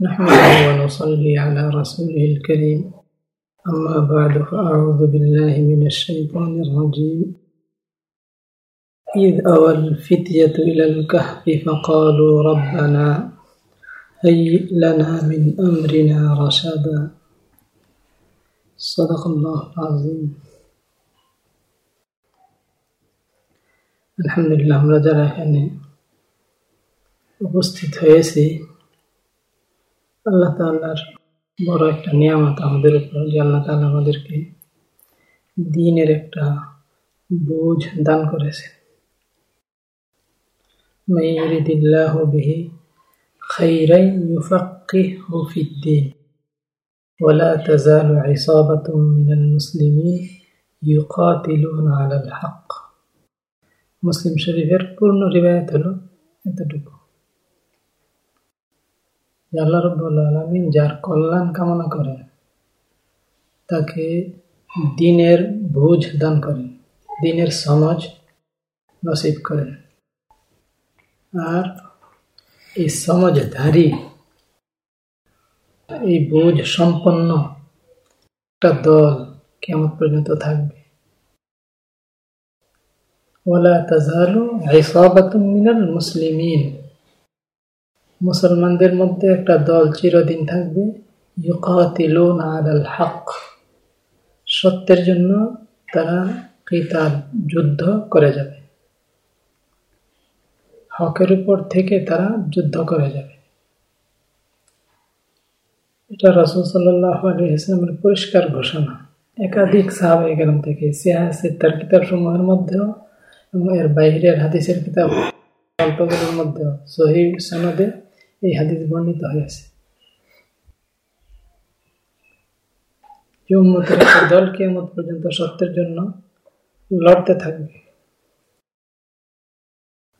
نحمده ونصلي على رسوله الكريم أما بعد فأعوذ بالله من الشيطان الرجيم إذ أوى الفتية إلى الكهف فقالوا ربنا هيئ لنا من أمرنا رشدا صدق الله العظيم আলহামদুলিল্লাহ আমরা যারা এখানে উপস্থিত হয়েছি আল্লাহ তাল্লাহর বড় একটা নিয়ামত আমাদের উপর যে আল্লাহ তাল্লাহ আমাদেরকে দিনের একটা বোঝ দান করেছেন من يرد الله به خيرا يفقهه في الدين ولا تزال عصابة من المسلمين يقاتلون على الحق মুসলিম শরীফের পূর্ণ রিবায়ত হলো এতটুকু আল্লাহ রব্বুল আলমিন যার কল্যাণ কামনা করেন তাকে দিনের বুঝ দান করেন দিনের সমাজ নসিব করেন আর এই সমাজধারী, এই বুঝ সম্পন্ন একটা দল কেমন পর্যন্ত থাকবে? ওলা তাজালু মুসলিমিন। মুসলমানদের মধ্যে একটা দল চিরদিন থাকবে হক। সত্যের জন্য তারা কিতাল যুদ্ধ করে যাবে। হকের উপর থেকে তারা যুদ্ধ করে যাবে। এটা রসুল সাল্লাহ আলী ইসলামের পরিষ্কার ঘোষণা। একাধিক সাহাবাই গেলাম থেকে সিয়াসিত্তার কিতাব সমূহের মধ্যেও এবং এর বাইরের হাদিসের কিতাব, গল্পগুলোর মধ্যেও সহি সনদে এই হাদিস বর্ণিত হয়েছে। উম্মতের একটা দল কেমত পর্যন্ত সত্যের জন্য লড়তে থাকবে।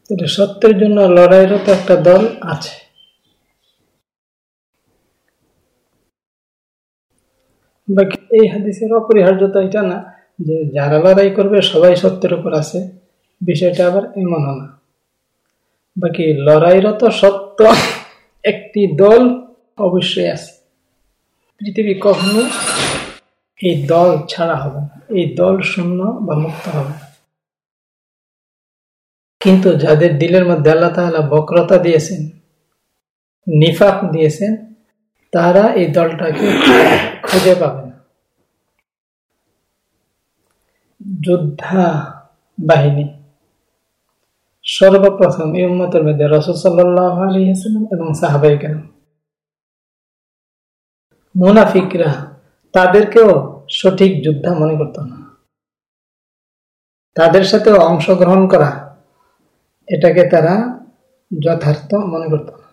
এটা সত্যের জন্য লড়াইরত একটা দল আছে। এই হাদিসের অপরিহার্যতা এটা না, যে যারা লড়াই করবে সবাই সত্যের উপর আছে, বিষয়টা আবার এমন না। বাকি লড়াইরত সত্য। একটি দল অবশ্যই আছে। পৃথিবী কখনো এই দল ছাড়া হবে না, এই দল শূন্য বা মুক্ত হবে কিন্তু যাদের দিলের মধ্যে আল্লাহ তাহলে বক্রতা দিয়েছেন, নিফাক দিয়েছেন, তারা এই দলটাকে খুঁজে পাবে না। যোদ্ধা বাহিনী সর্বপ্রথম এই উম্মতের মধ্যে রসদাল্লাহ আলিয়াল্লাম এবং সাহাবাই কেন মুনাফিকরা তাদেরকেও সঠিক যোদ্ধা মনে করত না। তাদের সাথে অংশগ্রহণ করা, এটাকে তারা যথার্থ মনে করত না।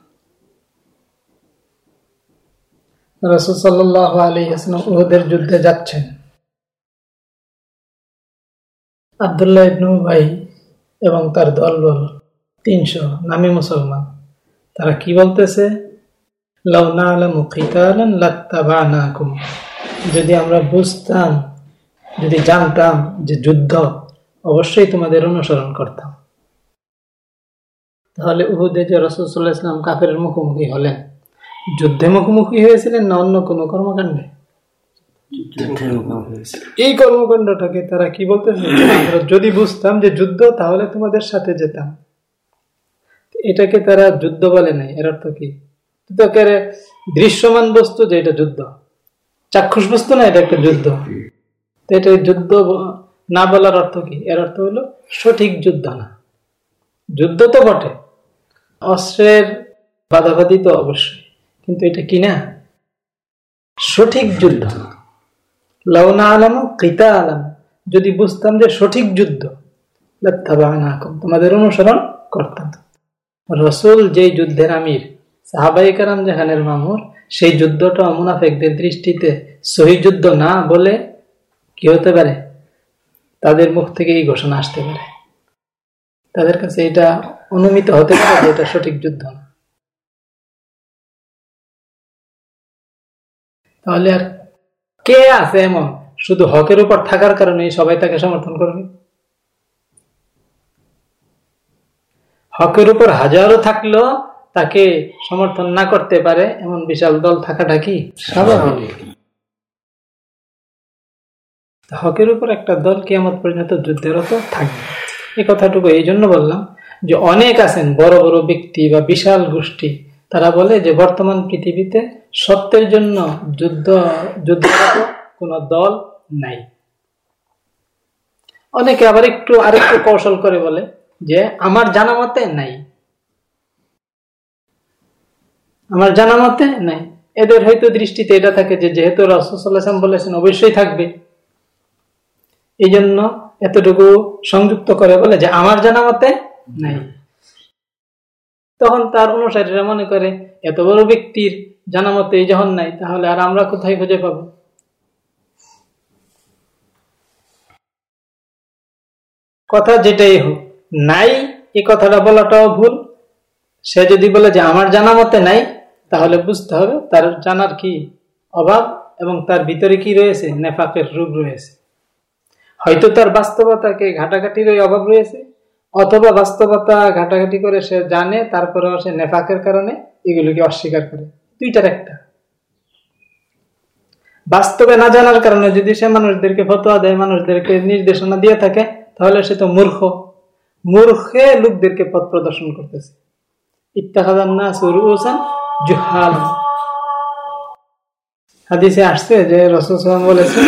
রসদ সাল্লাহ আলী হাসলাম উহদের যুদ্ধে যাচ্ছেন। আবদুল্লাহ ইবনু ভাই এবং তার দলবল তিনশো। নামি মুসলমান। তারা কি বলতেছে? যদি আমরা বুঝতাম, যদি জানতাম যে যুদ্ধ, অবশ্যই তোমাদের অনুসরণ করতাম। তাহলে উহুদে যে রসুল্লাহ ইসলাম কাফের মুখোমুখি হলেন, যুদ্ধে মুখোমুখি হয়েছিলেন না অন্য কোনো কর্মকাণ্ডে? এই কর্মকাণ্ডটাকে তারা কি বলতেছে? আমরা যদি বুঝতাম যে যুদ্ধ তাহলে তোমাদের সাথে যেতাম। এটাকে তারা যুদ্ধ বলে নাই এর অর্থ কি? দৃশ্যমান বস্তু যে এটা যুদ্ধ। চাক্ষুষ বস্তু না এটা একটা যুদ্ধ। তো এটা যুদ্ধ না বলার অর্থ কি? এর অর্থ হলো সঠিক যুদ্ধ না। যুদ্ধ তো বটে। অস্ত্রের বাধাবাধি তো অবশ্যই। কিন্তু এটা কি না? সঠিক যুদ্ধ। লওনা আলম কিতা আলম যদি বুঝতাম যে সঠিক যুদ্ধ তোমাদের অনুসরণ করতাম। রসুল যেই যুদ্ধের আমির সাহাবাই কারাম জাহানের মামুর, সেই যুদ্ধটা মুনাফেকদের দৃষ্টিতে সহি যুদ্ধ না বলে কি হতে পারে? তাদের মুখ থেকে এই ঘোষণা আসতে পারে। তাদের কাছে এটা অনুমিত হতে পারে যে এটা সঠিক যুদ্ধ তাহলে আর কে আছে এমন? শুধু হকের উপর থাকার কারণে সবাই তাকে সমর্থন করবে হকের উপর হাজারো থাকলেও তাকে সমর্থন না করতে পারে এমন বিশাল দল থাকাটা কি স্বাভাবিক? হকের উপর একটা দল কেমন পরিণত যুদ্ধেরত থাকবে। এই কথাটুকু এই জন্য বললাম যে অনেক আছেন বড় বড় ব্যক্তি বা বিশাল গোষ্ঠী। তারা বলে যে, বর্তমান পৃথিবীতে সত্যের জন্য যুদ্ধ, যুদ্ধরত কোন দল নাই। অনেকে আবার একটু, আরেকটু কৌশল করে বলে যে, আমার জানা মতে নাই। আমার জানা মতে নাই। এদের হয়তো দৃষ্টিতে এটা থাকে যে, যেহেতু রসুসাল্লাম বলেছেন, অবশ্যই থাকবে। এই জন্য এতটুকু সংযুক্ত করে বলে যে, আমার জানা মতে নাই। তখন তার অনুসারীরা মনে করে, এত বড় ব্যক্তির জানা মতে যখন নাই, তাহলে আর আমরা কোথায় খুঁজে পাবো? কথা যেটাই হোক, নাই এই কথাটা বলাটাও ভুল। সে যদি বলে যে আমার জানা মতে নাই, তাহলে বুঝতে হবে তার জানার কি অভাব এবং তার ভিতরে কি রয়েছে? নেফাকের রূপ রয়েছে। হয়তো তার বাস্তবতাকে ঘাটাঘাটির ওই অভাব রয়েছে। অথবা বাস্তবতা ঘাটাঘাটি করে সে জানে তারপরে সে নেফাকের কারণে এগুলোকে অস্বীকার করে। দুইটার একটা। বাস্তবে না জানার কারণে যদি সে মানুষদেরকে ফতোয়া দেয়, মানুষদেরকে নির্দেশনা দিয়ে থাকে, তাহলে সে তো মূর্খ। মূর্খে লোকদেরকে পথ প্রদর্শন করতেছে। হাদিসে আসছে যে রসুল বলেছে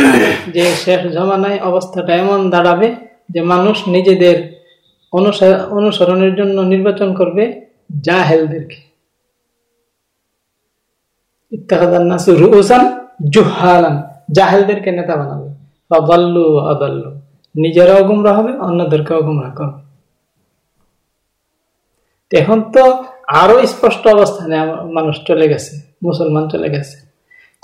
যে শেষ জমানায় অবস্থাটা এমন দাঁড়াবে যে মানুষ নিজেদের অনুসরণের জন্য নির্বাচন করবে জাহেলদেরকে। জাহেলদেরকে নেতা বানাবে। অবাল্লু অদাল্লু নিজেরাও গুমরা হবে, অন্যদেরকেও গুমরা করবে। এখন তো আরও স্পষ্ট অবস্থানে মানুষ চলে গেছে, মুসলমান চলে গেছে।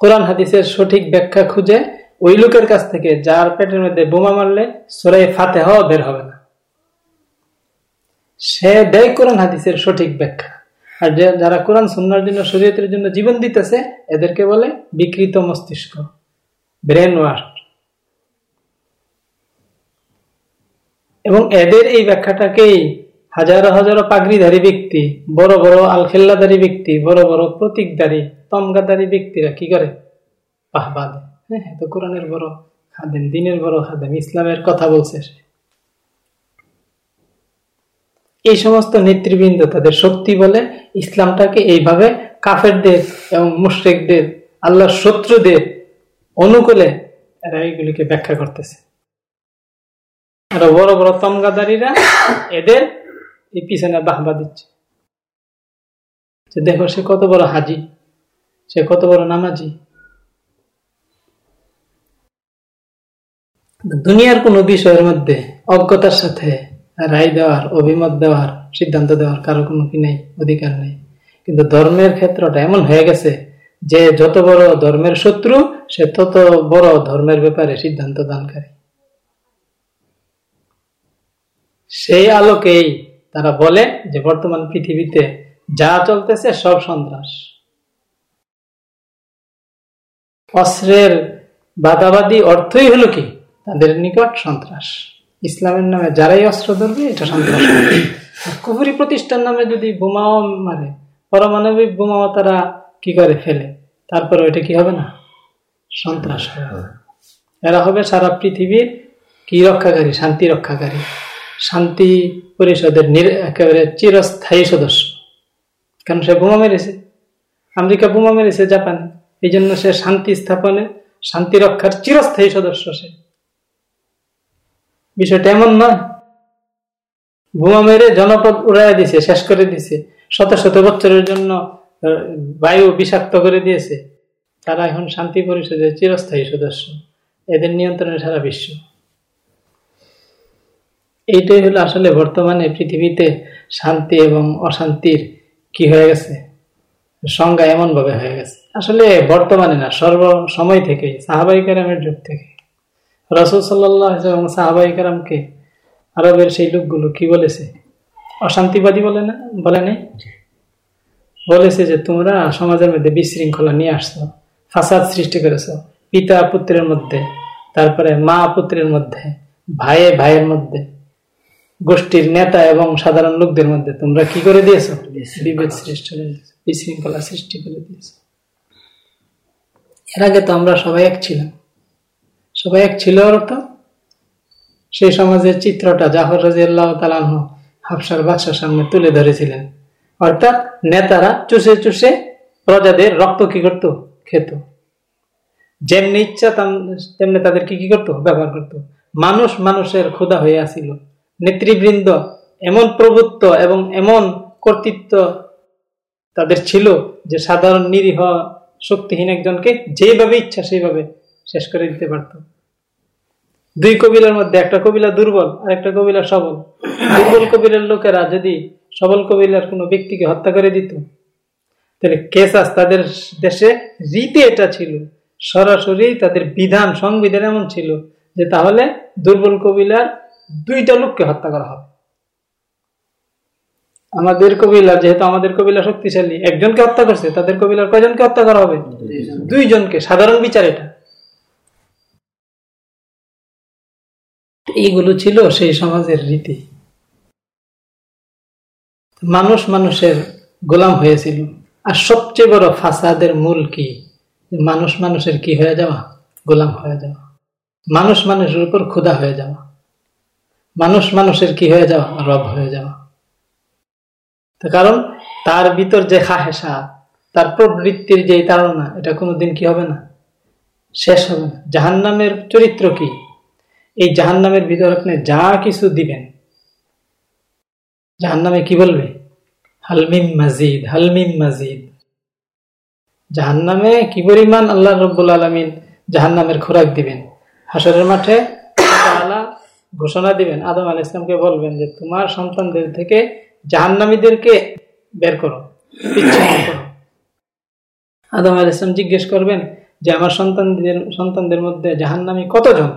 কোরআন হাদিসের সঠিক ব্যাখ্যা খুঁজে ওই লোকের কাছ থেকে যার পেটের মধ্যে বোমা মারলে সোরাই ফাতে হওয়া বের হবে না। সে দেয় কোরআন হাদিসের সঠিক ব্যাখ্যা। আর যারা কোরআন সুন্নার জন্য, শরীয়তের জন্য জীবন দিতেছে, এদেরকে বলে বিকৃত মস্তিষ্ক ব্রেন ওয়াশ এবং এদের এই ব্যাখ্যাটাকেই হাজারো হাজারো পাগড়িধারী ব্যক্তি, বড় বড় আলখেল্লাধারী ব্যক্তি, বড় বড় প্রতীকধারী তমগাদারী ব্যক্তিরা কি করে? পাহবাদ। হ্যাঁ তো কোরআনের বড় খাদেন দিনের বড় খাদেন ইসলামের কথা বলছে সে। এই সমস্ত নেতৃবৃন্দ তাদের শক্তি বলে ইসলামটাকে এইভাবে কাফেরদের এবং মুশ্রিকদের, আল্লাহর শত্রুদের অনুকূলে এরা এইগুলিকে ব্যাখ্যা করতেছে। আরও বড় বড় তমগাদারীরা এদের এই পিছনে বাহবা দিচ্ছে। যে দেখো সে কত বড় হাজি, সে কত বড় নামাজি। দুনিয়ার কোন বিষয়ের মধ্যে অজ্ঞতার সাথে রায় দেওয়ার, অভিমত দেওয়ার, সিদ্ধান্ত দেওয়ার কারও কোনো কি নেই, অধিকার নেই। কিন্তু ধর্মের ক্ষেত্রটা এমন হয়ে গেছে যে যত বড় ধর্মের শত্রু, সে তত বড় ধর্মের ব্যাপারে সিদ্ধান্ত দানকারী। সেই আলোকেই তারা বলে যে বর্তমান পৃথিবীতে যা চলতেছে সব সন্ত্রাস। অস্ত্রের বাদাবাদী অর্থই হলো কি? তাদের নিকট সন্ত্রাস। ইসলামের নামে যারাই অস্ত্র ধরবে এটা সন্ত্রাস। কুহুরি প্রতিষ্ঠান নামে যদি বোমাও মারে পারমাণবিক বোমাও তারা কি করে? ফেলে। তারপরে ওইটা কি হবে না? সন্ত্রাস হবে। এরা হবে সারা পৃথিবীর কি রক্ষাকারী? শান্তি রক্ষাকারী। শান্তি পরিষদের একেবারে চিরস্থায়ী সদস্য। কারণ সে বোমা মেরেছে। আমেরিকা বোমা মেরেছে জাপান। এই জন্য সে শান্তি স্থাপনে শান্তি রক্ষার চিরস্থায়ী সদস্য সে। বিষয়টা এমন নয় বোমা মেরে জনপদ উড়াইয়া দিছে, শেষ করে দিছে। শত শত বছরের জন্য বায়ু বিষাক্ত করে দিয়েছে। তারা এখন শান্তি পরিষদের চিরস্থায়ী সদস্য। এদের নিয়ন্ত্রণে সারা বিশ্ব। এইটাই হলো আসলে বর্তমানে পৃথিবীতে শান্তি এবং অশান্তির কি হয়ে গেছে? সংজ্ঞা এমনভাবে হয়ে গেছে। আসলে বর্তমানে না, সর্ব সময় থেকে, সাহাবাই কারামের যুগ থেকে। রসুল সাল্লাহ এবং সাহাবাই কারামকে আরবের সেই লোকগুলো কি বলেছে? অশান্তিবাদী বলে না বলে নেই? বলেছে যে তোমরা সমাজের মধ্যে বিশৃঙ্খলা নিয়ে আসছো ফাসাদ সৃষ্টি করেছ পিতা পুত্রের মধ্যে তারপরে মা পুত্রের মধ্যে ভাইয়ে ভাইয়ের মধ্যে গোষ্ঠীর নেতা এবং সাধারণ লোকদের মধ্যে তোমরা কি করে দিয়েছ? বিভেদ সৃষ্টি বিশৃঙ্খলা সৃষ্টি করে দিয়েছ। এর আগে তো আমরা সবাই এক ছিলাম। সবাই এক ছিল অর্থ সেই সমাজের চিত্রটা জাফর রাজি আল্লাহ তালাহ হাফসার বাদশার সামনে তুলে ধরেছিলেন। অর্থাৎ নেতারা চুষে চুষে প্রজাদের রক্ত কি করতো? খেত। যেমনি ইচ্ছা তেমনি তাদের কি করতো? ব্যবহার করত। মানুষ মানুষের ক্ষুদা হয়ে আসিল। নেতৃবৃন্দ এমন প্রভুত্ব এবং এমন কর্তৃত্ব তাদের ছিল যে সাধারণ নিরীহ, শক্তিহীন একজনকে যেভাবে ইচ্ছা সেইভাবে শেষ করে দিতে পারত। দুই কবিলার মধ্যে একটা কবিলা দুর্বল আর একটা কবিলা সবল। দুর্বল কবিলার লোকেরা যদি সবল কবিলার কোনো ব্যক্তিকে হত্যা করে দিত তাহলে কেসাস তাদের দেশে রীতি এটা ছিল। সরাসরি তাদের বিধান সংবিধান এমন ছিল যে তাহলে দুর্বল কবিলার দুইটা লোককে হত্যা করা হবে। আমাদের কবিলার যেহেতু আমাদের কবিলা শক্তিশালী একজনকে হত্যা করছে তাদের কবিলার কয়জনকে হত্যা করা হবে? দুইজনকে সাধারণ বিচার এটা। এইগুলো ছিল সেই সমাজের রীতি। মানুষ মানুষের গোলাম হয়েছিল। আর সবচেয়ে বড় ফাসাদের মূল কি? মানুষ মানুষের কি হয়ে যাওয়া? গোলাম হয়ে যাওয়া। মানুষ মানুষের উপর ক্ষুধা হয়ে যাওয়া। মানুষ মানুষের কি হয়ে যাওয়া? রব হয়ে যাওয়া। কারণ তার ভিতর যে খাহেসা তার প্রবৃত্তির যে তাড়না, এটা কোনোদিন কি হবে না? শেষ হবে না। জাহান নামের চরিত্র কি? এই জাহান নামের ভিতর আপনি যা কিছু দিবেন জাহান নামে কি বলবে? হালমিম মাজিদ হালমিম মাজিদ। জাহান নামে কি পরিমাণ আল্লাহ রব্বুল আলমিন জাহান নামের খোরাক দিবেন? হাসরের মাঠে ঘোষণা দিবেন, আদম আল ইসলামকে বলবেন যে, তোমার সন্তানদের থেকে জাহান্নামীদেরকে বের করো আদম আল ইসলাম জিজ্ঞেস করবেন যে, আমার সন্তানদের সন্তানদের মধ্যে জাহান্নামী কতজন?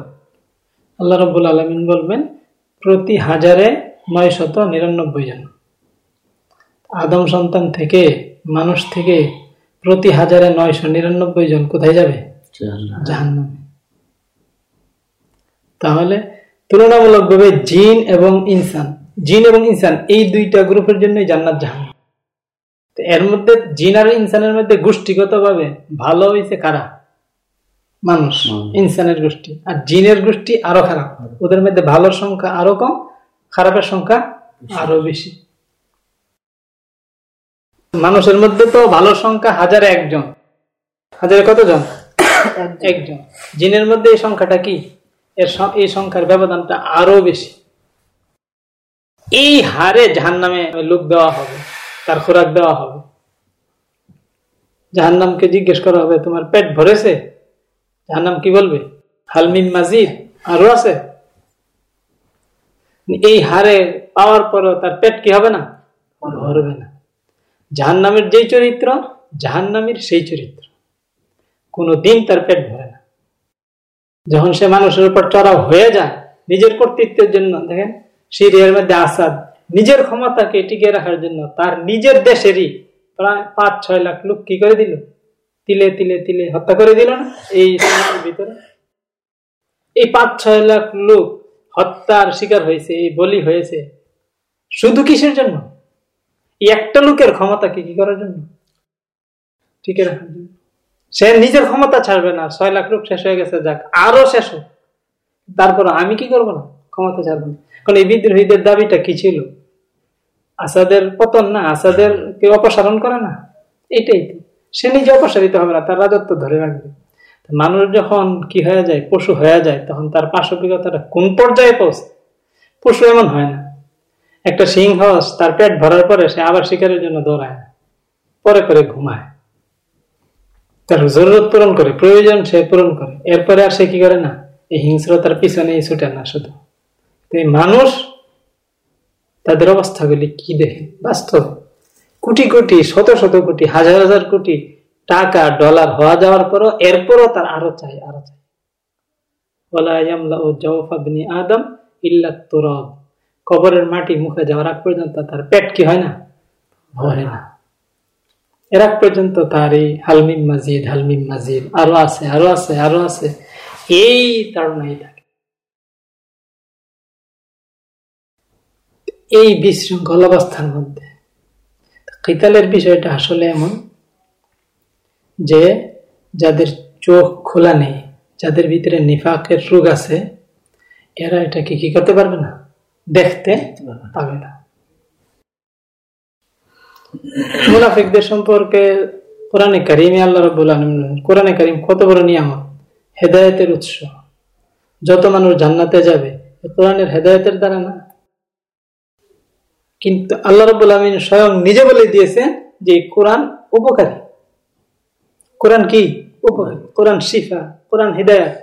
আল্লাহ রব্বুল আলমিন বলবেন প্রতি হাজারে নয় শত নিরানব্বই জন। আদম সন্তান থেকে মানুষ থেকে প্রতি হাজারে নয়শো নিরানব্বই জন কোথায় যাবে? জাহান্নামে। তাহলে তুলনামূলক ভাবে জিন এবং ইনসান জিন এবং ইনসান এই দুইটা গ্রুপের জন্যই জান্নাত জাহান এর মধ্যে জিন আর ইনসানের মধ্যে গোষ্ঠীগত ভাবে ভালো হয়েছে কারা? মানুষ ইনসানের গোষ্ঠী। আর জিনের গোষ্ঠী আরও খারাপ। ওদের মধ্যে ভালোর সংখ্যা আরও কম খারাপের সংখ্যা আরও বেশি। মানুষের মধ্যে তো ভালো সংখ্যা হাজারে একজন। হাজারে কতজন? একজন। জিনের মধ্যে এই সংখ্যাটা কি? এর এই সংখ্যার ব্যবধানটা আরও বেশি। এই হারে জাহান নামে লোক দেওয়া হবে তার খোরাক দেওয়া হবে। জাহান্নামকে জিজ্ঞেস করা হবে তোমার পেট ভরেছে? জাহান্নাম কি বলবে? হালমিন মাজিদ। আরও আছে? এই হারে পাওয়ার পরও তার পেট কি হবে না? ভরবে না। জাহান নামের যেই চরিত্র জাহান নামের সেই চরিত্র। কোনো দিন তার পেট ভরে না। যখন সে মানুষের উপর চড়াও হয়ে যায়, নিজের কর্তৃত্বের জন্য, দেখেন, সিরিয়ার মধ্যে আসাদ, নিজের ক্ষমতাকে টিকিয়ে রাখার জন্য তার নিজের দেশেরই প্রায় পাঁচ ছয় লাখ লোক কি করে দিল? তিলে তিলে তিলে হত্যা করে দিল না? এই সময়ের ভিতরে। এই পাঁচ, ছয় লাখ লোক হত্যার শিকার হয়েছে, এই বলি হয়েছে। শুধু কিসের জন্য? একটা লোকের ক্ষমতা কি কি করার জন্য? ঠিক জন্য সে নিজের ক্ষমতা ছাড়বে না। ছয় লাখ লোক শেষ হয়ে গেছে, যাক, আরও শেষ হোক। তারপর আমি কি করব না? ক্ষমতা ছাড়বো না। কারণ এই বিদ্রোহীদের দাবিটা কি ছিল? আসাদের পতন না? আসাদের কেউ অপসারণ করে না? এটাই তো। সে নিজে অপসারিত হবে না, তার রাজত্ব ধরে রাখবে। মানুষ যখন কি হয়ে যায়, পশু হয়ে যায়, তখন তার পাশবিকতাটা কোন পর্যায়ে পৌঁছে পশু এমন হয় না। একটা সিংহ, তার পেট ভরার পরে সে আবার শিকারের জন্য দৌড়ায় পরে পরে ঘুমায়। তার জরুরত পূরণ করে, প্রয়োজন সে পূরণ করে। এরপরে আর সে কি করে না? এই হিংস্রতার পিছনে ছুটে না শুধু। মানুষ তাদের অবস্থাগুলি কি দেখে? বাস্তব। কোটি কোটি, শত শত কোটি, হাজার হাজার কোটি টাকা, ডলার হওয়া যাওয়ার পরও এরপরও তার আরও চাই আরও চাই। আদম ইল্লা তুরব। কবরের মাটি মুখে যাওয়ার আগ পর্যন্ত তার পেট কি হয় না? ভরে না। এর আগ পর্যন্ত তার এই হালমিম মাজিদ হালমিম মাজিদ, আরও আছে আরও আছে আরও আছে। এই তাড়নাই থাকে। এই বিশৃঙ্খল অবস্থার মধ্যে কিতালের বিষয়টা আসলে এমন যে যাদের চোখ খোলা নেই যাদের ভিতরে নিফাকের রোগ আছে এরা এটাকে কি করতে পারবে না? দেখতে পাবে না। মুনাফিকদের সম্পর্কে কোরআনে কারিমে আল্লাহ রব্বুল আলমিন কোরআনে কারিম কত বড় নিয়ামত? হেদায়তের উৎস। যত মানুষ জান্নাতে যাবে কোরআনের হেদায়তের দ্বারা না? কিন্তু আল্লাহ রব্বুল আলমিন স্বয়ং নিজে বলে দিয়েছেন যে কোরআন উপকারী। কোরআন কি? উপকারী। কোরআন শিফা, কোরআন হৃদায়ত।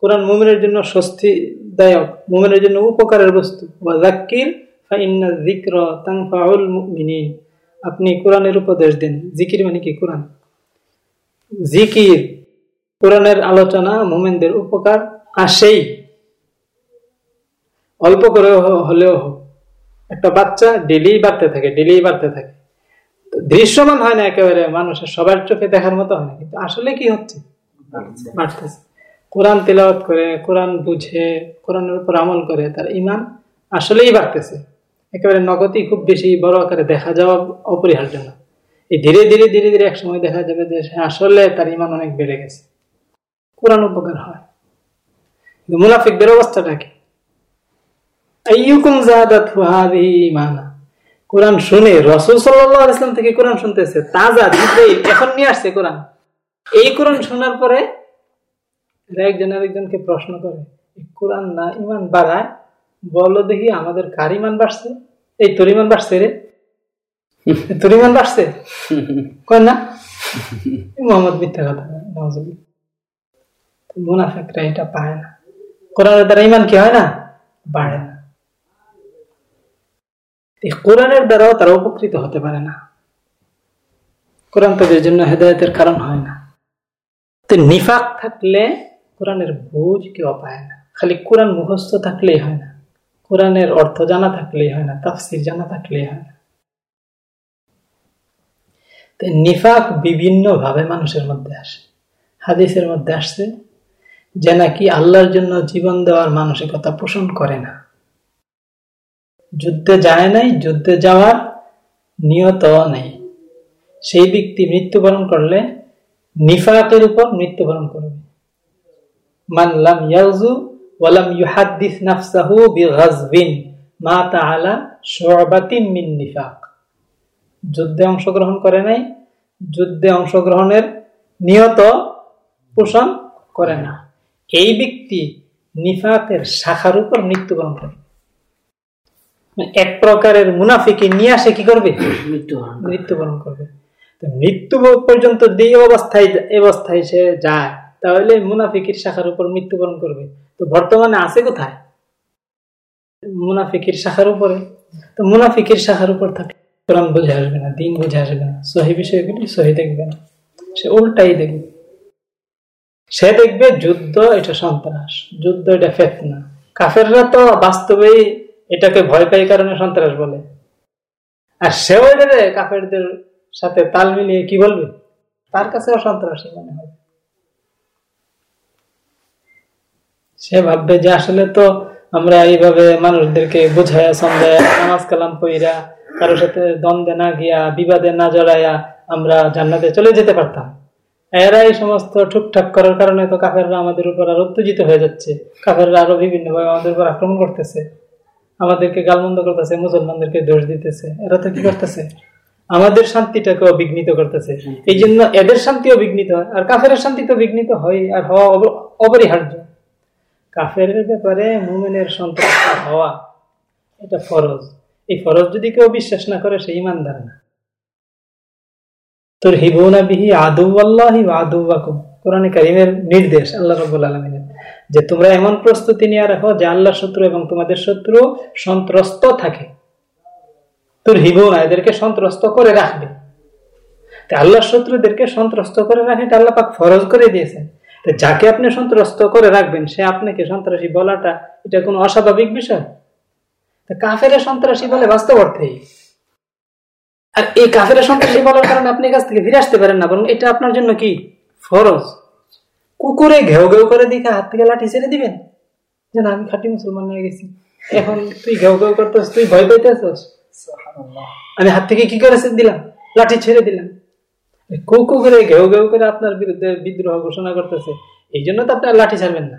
কোরআন মুমিনের জন্য স্বস্তিদায়ক, মুমিনের জন্য উপকারের বস্তু। ওয়াজাক্কির আপনি কোরআনের উপদেশ দিন। জিকির মানে কি কোরআন? জিকির কোরআনের আলোচনা মোমেনদের উপকার আসেই। অল্প করে হলেও হোক। একটা বাচ্চা ডেলি বাড়তে থাকে ডেলি বাড়তে থাকে। দৃশ্যমান হয় না একেবারে মানুষের সবার চোখে দেখার মতো হয় না কিন্তু আসলে কি হচ্ছে? বাড়তেছে। কোরআন তেলাওয়াত করে কোরআন বুঝে কোরআনের উপর আমল করে তার ইমান আসলেই বাড়তেছে। একেবারে নগদই খুব বেশি বড় আকারে দেখা যাওয়া অপরিহার্য না। এই ধীরে ধীরে ধীরে ধীরে এক সময় দেখা যাবে যে আসলে তার ইমান অনেক বেড়ে গেছে। কোরআন উপকার হয়। কিন্তু মুনাফিকদের অবস্থাটা কি? কোরআন শুনে রসুল সাল্লাম থেকে কোরআন শুনতেছে তাজা এখন নিয়ে আসছে কোরআন। এই কোরআন শোনার পরে একজন আরেকজনকে প্রশ্ন করে কোরআন না ইমান বাড়ায়? বলো দেখি আমাদের কার ইমান বাড়ছে? এই তোর ইমান বাড়ছে রে। তোর ইমান বাড়ছে? কয় না। মোহাম্মদ মিথ্যা কথা মুনাফেকরা এটা পায় না। কোরআনের দ্বারা ইমান কি হয় না? বাড়ে না। কোরআনের দ্বারাও তারা উপকৃত হতে পারে না। কোরআন তাদের জন্য হেদায়তের কারণ হয় না। তো নিফাক থাকলে কোরআনের বুঝ কেউ পায় না। খালি কোরআন মুখস্থ থাকলেই হয় না। কোরআনের অর্থ জানা থাকলেই হয় না, তাফসির জানা থাকলেই হয় না। নিফাক বিভিন্ন ভাবে মানুষের মধ্যে আসে। হাদিসের মধ্যে আসছে যে নাকি আল্লাহর জন্য জীবন দেওয়ার মানসিকতা পোষণ করে না। যুদ্ধে যায় নাই, যুদ্ধে যাওয়ার নিয়ত নেই। সেই ব্যক্তি মৃত্যুবরণ করলে, নিফাকের উপর মৃত্যুবরণ করবে। মানলাম ইয়াজু ওয়ালাম ইউহাদ্দিস নাফসাহু বিগাজবিন মা তাআলা শুবাতিন মিন নিফাক। যুদ্ধে অংশগ্রহণ করে নাই, যুদ্ধে অংশগ্রহণের নিয়ত পোষণ করে না। এই ব্যক্তি নিফাকের শাখার উপর মৃত্যুবরণ করে এক প্রকারের মুনাফিকে নিয়ে আসে কি করবে? মৃত্যুবরণ করবে। মৃত্যু পর্যন্ত অবস্থায় অবস্থায় সে যায় তাহলে মুনাফিকির শাখার উপর মৃত্যুবরণ করবে। তো বর্তমানে আছে কোথায়? মুনাফিকির শাখার উপরে। তো মুনাফিকির শাখার উপর থাকে। কোরআন বুঝে আসবে না দিন বুঝে আসবে না। সহি বিষয়গুলি সহি দেখবে না। সে উল্টাই দেখবে। সে দেখবে যুদ্ধ এটা সন্ত্রাস। যুদ্ধ এটা ফেতনা। কাফেররা তো বাস্তবেই এটাকে ভয় পাই কারণে সন্ত্রাস বলে। আর সেও এটাকে কাফেরদের সাথে তাল মিলিয়ে কি বলবে? তার কাছেও সন্ত্রাসী মনে হয়। সে ভাববে যে আসলে তো আমরা এইভাবে মানুষদেরকে বোঝায়া সন্ধ্যায় নামাজ কালাম কইরা কারোর সাথে দ্বন্দ্বে না গিয়া, বিবাদে না জড়াইয়া আমরা জান্নাতে চলে যেতে পারতাম। এরা এই সমস্ত ঠুকঠাক করার কারণে তো কাফেররা আমাদের উপর আরও উত্তেজিত হয়ে যাচ্ছে। কাফেররা আরও বিভিন্ন ভাবে আমাদের উপর আক্রমণ করতেছে। আমাদেরকে গালমন্দ করতেছে মুসলমানদেরকে দোষ দিতেছে। এরা তো কি করতেছে? আমাদের শান্তিটাকেও বিঘ্নিত করতেছে। এই জন্য এদের শান্তিও বিঘ্নিত হয় আর কাফের শান্তি তো বিঘ্নিত হয় আর হওয়া অপরিহার্য। কাফের ব্যাপারে মুমেনের সন্তান হওয়া এটা ফরজ। এই ফরজ যদি কেউ বিশ্বাস না করে সে ইমানদার না। তোর হিবুনা বিহি আদু আল্লাহি আদু কোরআনে কারিমের নির্দেশ আল্লাহ রব আলমিনের যে তোমরা এমন প্রস্তুতি নিয়ে রাখো যে আল্লাহ শত্রু এবং তোমাদের শত্রু সন্ত্রস্ত থাকে। তোর হিবুনা এদেরকে সন্ত্রস্ত করে রাখবে। আল্লাহ শত্রুদেরকে সন্ত্রস্ত করে রাখে আল্লাহ পাক ফরজ করে দিয়েছেন। যাকে আপনি সন্ত্রস্ত করে রাখবেন, সে আপনাকে সন্ত্রাসী বলাটা, এটা কোনো অস্বাভাবিক বিষয়? কাফের সন্ত্রাসী বলে বাস্তব অর্থেই আর এই কাফের সন্ত্রাসী বলার কারণে আপনি কাছ থেকে ফিরে আসতে পারেন না, বরং এটা আপনার জন্য কি? ফরজ। কুকুরে ঘেউ ঘেউ করে দিকে হাত থেকে লাঠি ছেড়ে দিবেন? যে না আমি খাঁটি মুসলমান হয়ে গেছি। এখন তুই ঘেউ ঘেউ করতেছ, তুই ভয় পাইতেছস? আমি হাত থেকে কি করেছে দিলাম? লাঠি ছেড়ে দিলাম। কু কু করে ঘেউ ঘেউ করে আপনার বিরুদ্ধে বিদ্রোহ ঘোষণা করতেছে। এই জন্য তো আপনার লাঠি ছাড়বেন না।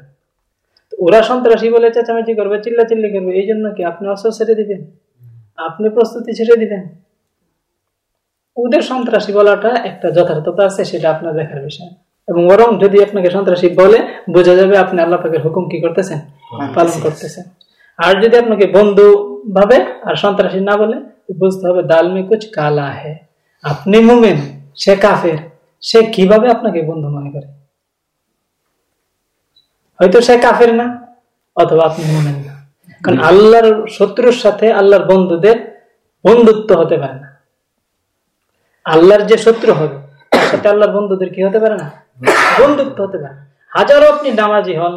ওরা সন্ত্রাসী বলে চেঁচামেচি করবে চিল্লা চিল্লি করবে। এই জন্য কি আপনি অস্ত্র ছেড়ে দিবেন? আপনি প্রস্তুতি ছেড়ে দিবেন? ওদের সন্ত্রাসী বলাটা একটা যথার্থতা আছে সেটা আপনার দেখার বিষয়। এবং বরং যদি আপনাকে সন্ত্রাসী বলে বোঝা যাবে আপনি আল্লাহ পাকের হুকুম কি করতেছেন? পালন করতেছেন। আর যদি আপনাকে বন্ধু ভাবে আর সন্ত্রাসী না বলে বুঝতে হবে দাল মে কুচ কালা হে। আপনি মুমেন সে কাফের। সে কীভাবে আপনাকে বন্ধু মনে করে? হয়তো সে কাফের না অথবা আপনি মুমেন না। কারণ আল্লাহর শত্রুর সাথে আল্লাহর বন্ধুদের বন্ধুত্ব হতে পারে না। আল্লাহর যে শত্রু হবে সাথে আল্লাহর বন্ধুদের কি হতে পারে না? বন্ধুত্ব হতে পারে। হাজারো আপনি নামাজি হন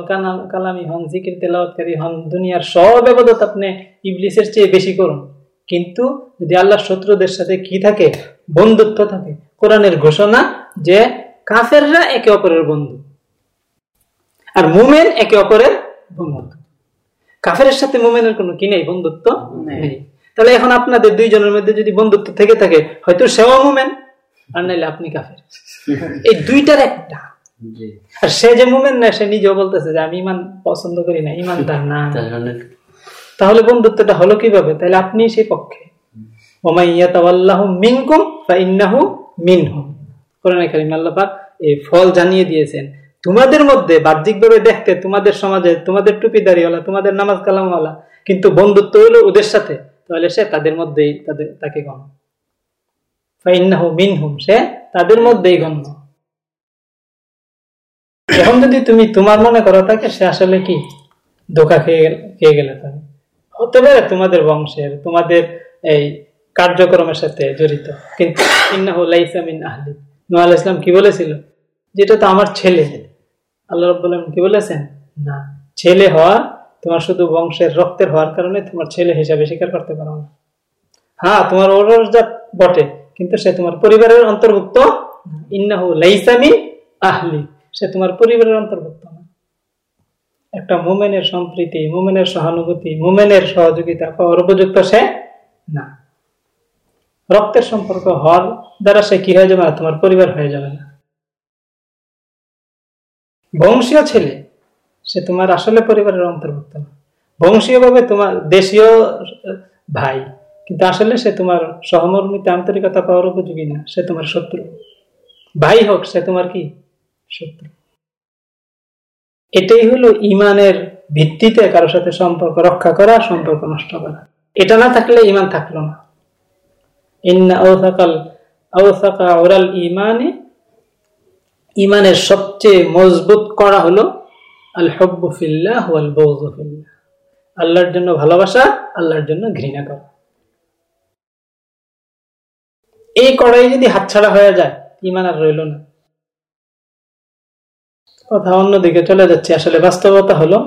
কালামি হন জিকির তেলাওয়াতকারী হন দুনিয়ার সব এবাদত আপনি ইবলিসের চেয়ে বেশি করুন। কিন্তু যদি আল্লাহর শত্রুদের সাথে কি থাকে? বন্ধুত্ব থাকে। কোরআনের ঘোষণা যে কাফেররা একে অপরের বন্ধু আর মুমেন একে অপরের বন্ধু। কাফের সাথে মুমেনের কোনো কি নেই? বন্ধুত্ব নেই। তাহলে এখন আপনাদের দুইজনের মধ্যে যদি বন্ধুত্ব থেকে থাকে হয়তো সেও মুমেন আর নাইলে আপনি কাফের। এই দুইটার একটা। আর সে যে মুমেন না সে নিজেও বলতেছে যে আমি ইমান পছন্দ করি না ইমানদার না। তাহলে বন্ধুত্বটা হলো কীভাবে? তাহলে আপনি সেই পক্ষে। মিনকুম এই ফল জানিয়ে দিয়েছেন তোমাদের মধ্যে বাহ্যিকভাবে দেখতে তোমাদের সমাজে তোমাদের টুপিদারিওয়ালা তোমাদের নামাজ কালামওয়ালা কিন্তু বন্ধুত্ব হলো ওদের সাথে তাহলে সে তাদের মধ্যেই তাদের তাকে গণ। ফাইন্নাহু মিনহুম, সে তাদের মধ্যেই গণ্য। এখন যদি তুমি তোমার মনে করো তাকে, সে আসলে কি? ধোকা খেয়ে খেয়ে গেলে তুমি হতে পারে তোমাদের বংশের, তোমাদের এই কার্যক্রমের সাথে জড়িত, কিন্তু ইন্নাহু লাইসা মিন আহলি নোয়াল ইসলাম কি বলেছিল? যেটা তো আমার ছেলে। আল্লাহ রব্বুল্লাহ কি বলেছেন? না, ছেলে হওয়া তোমার শুধু বংশের রক্তের হওয়ার কারণে তোমার ছেলে হিসাবে স্বীকার করতে পারো না। হ্যাঁ তোমার ওরজাত বটে। কিন্তু সে তোমার পরিবারের অন্তর্ভুক্ত সে তোমার পরিবারের অন্তর্ভুক্ত না। একটা মোমেনের সম্প্রীতি, মোমেনের সহানুভূতি, মোমেনের সহযোগিতা পাওয়ার উপযুক্ত সে না। রক্তের সম্পর্ক হওয়ার দ্বারা সে কি হয়ে যাবে? না তোমার পরিবার হয়ে যাবে না। বংশীয় ছেলে, সে তোমার আসলে পরিবারের অন্তর্ভুক্ত না। বংশীয় ভাবে তোমার দেশীয় ভাই কিন্তু আসলে সে তোমার সহমর্মিত, আন্তরিকতা পাওয়ার উপযোগী না, সে তোমার শত্রু। ভাই হোক, সে তোমার কি? শত্রু। এটাই হলো ইমানের ভিত্তিতে কারও সাথে সম্পর্ক রক্ষা করা, সম্পর্ক নষ্ট করা। এটা না থাকলে ইমান থাকল না। ইমানে, ইমানের সবচেয়ে মজবুত করা হলো আল হব্বুফিল্লাহ আল্লাহর জন্য ভালোবাসা, আল্লাহর জন্য ঘৃণা করা। এই কড়াই যদি হাতছাড়া হয়ে যায়, ইমান আর রইল না। কথা অন্যদিকে চলে যাচ্ছে। আসলে বাস্তবতা হলো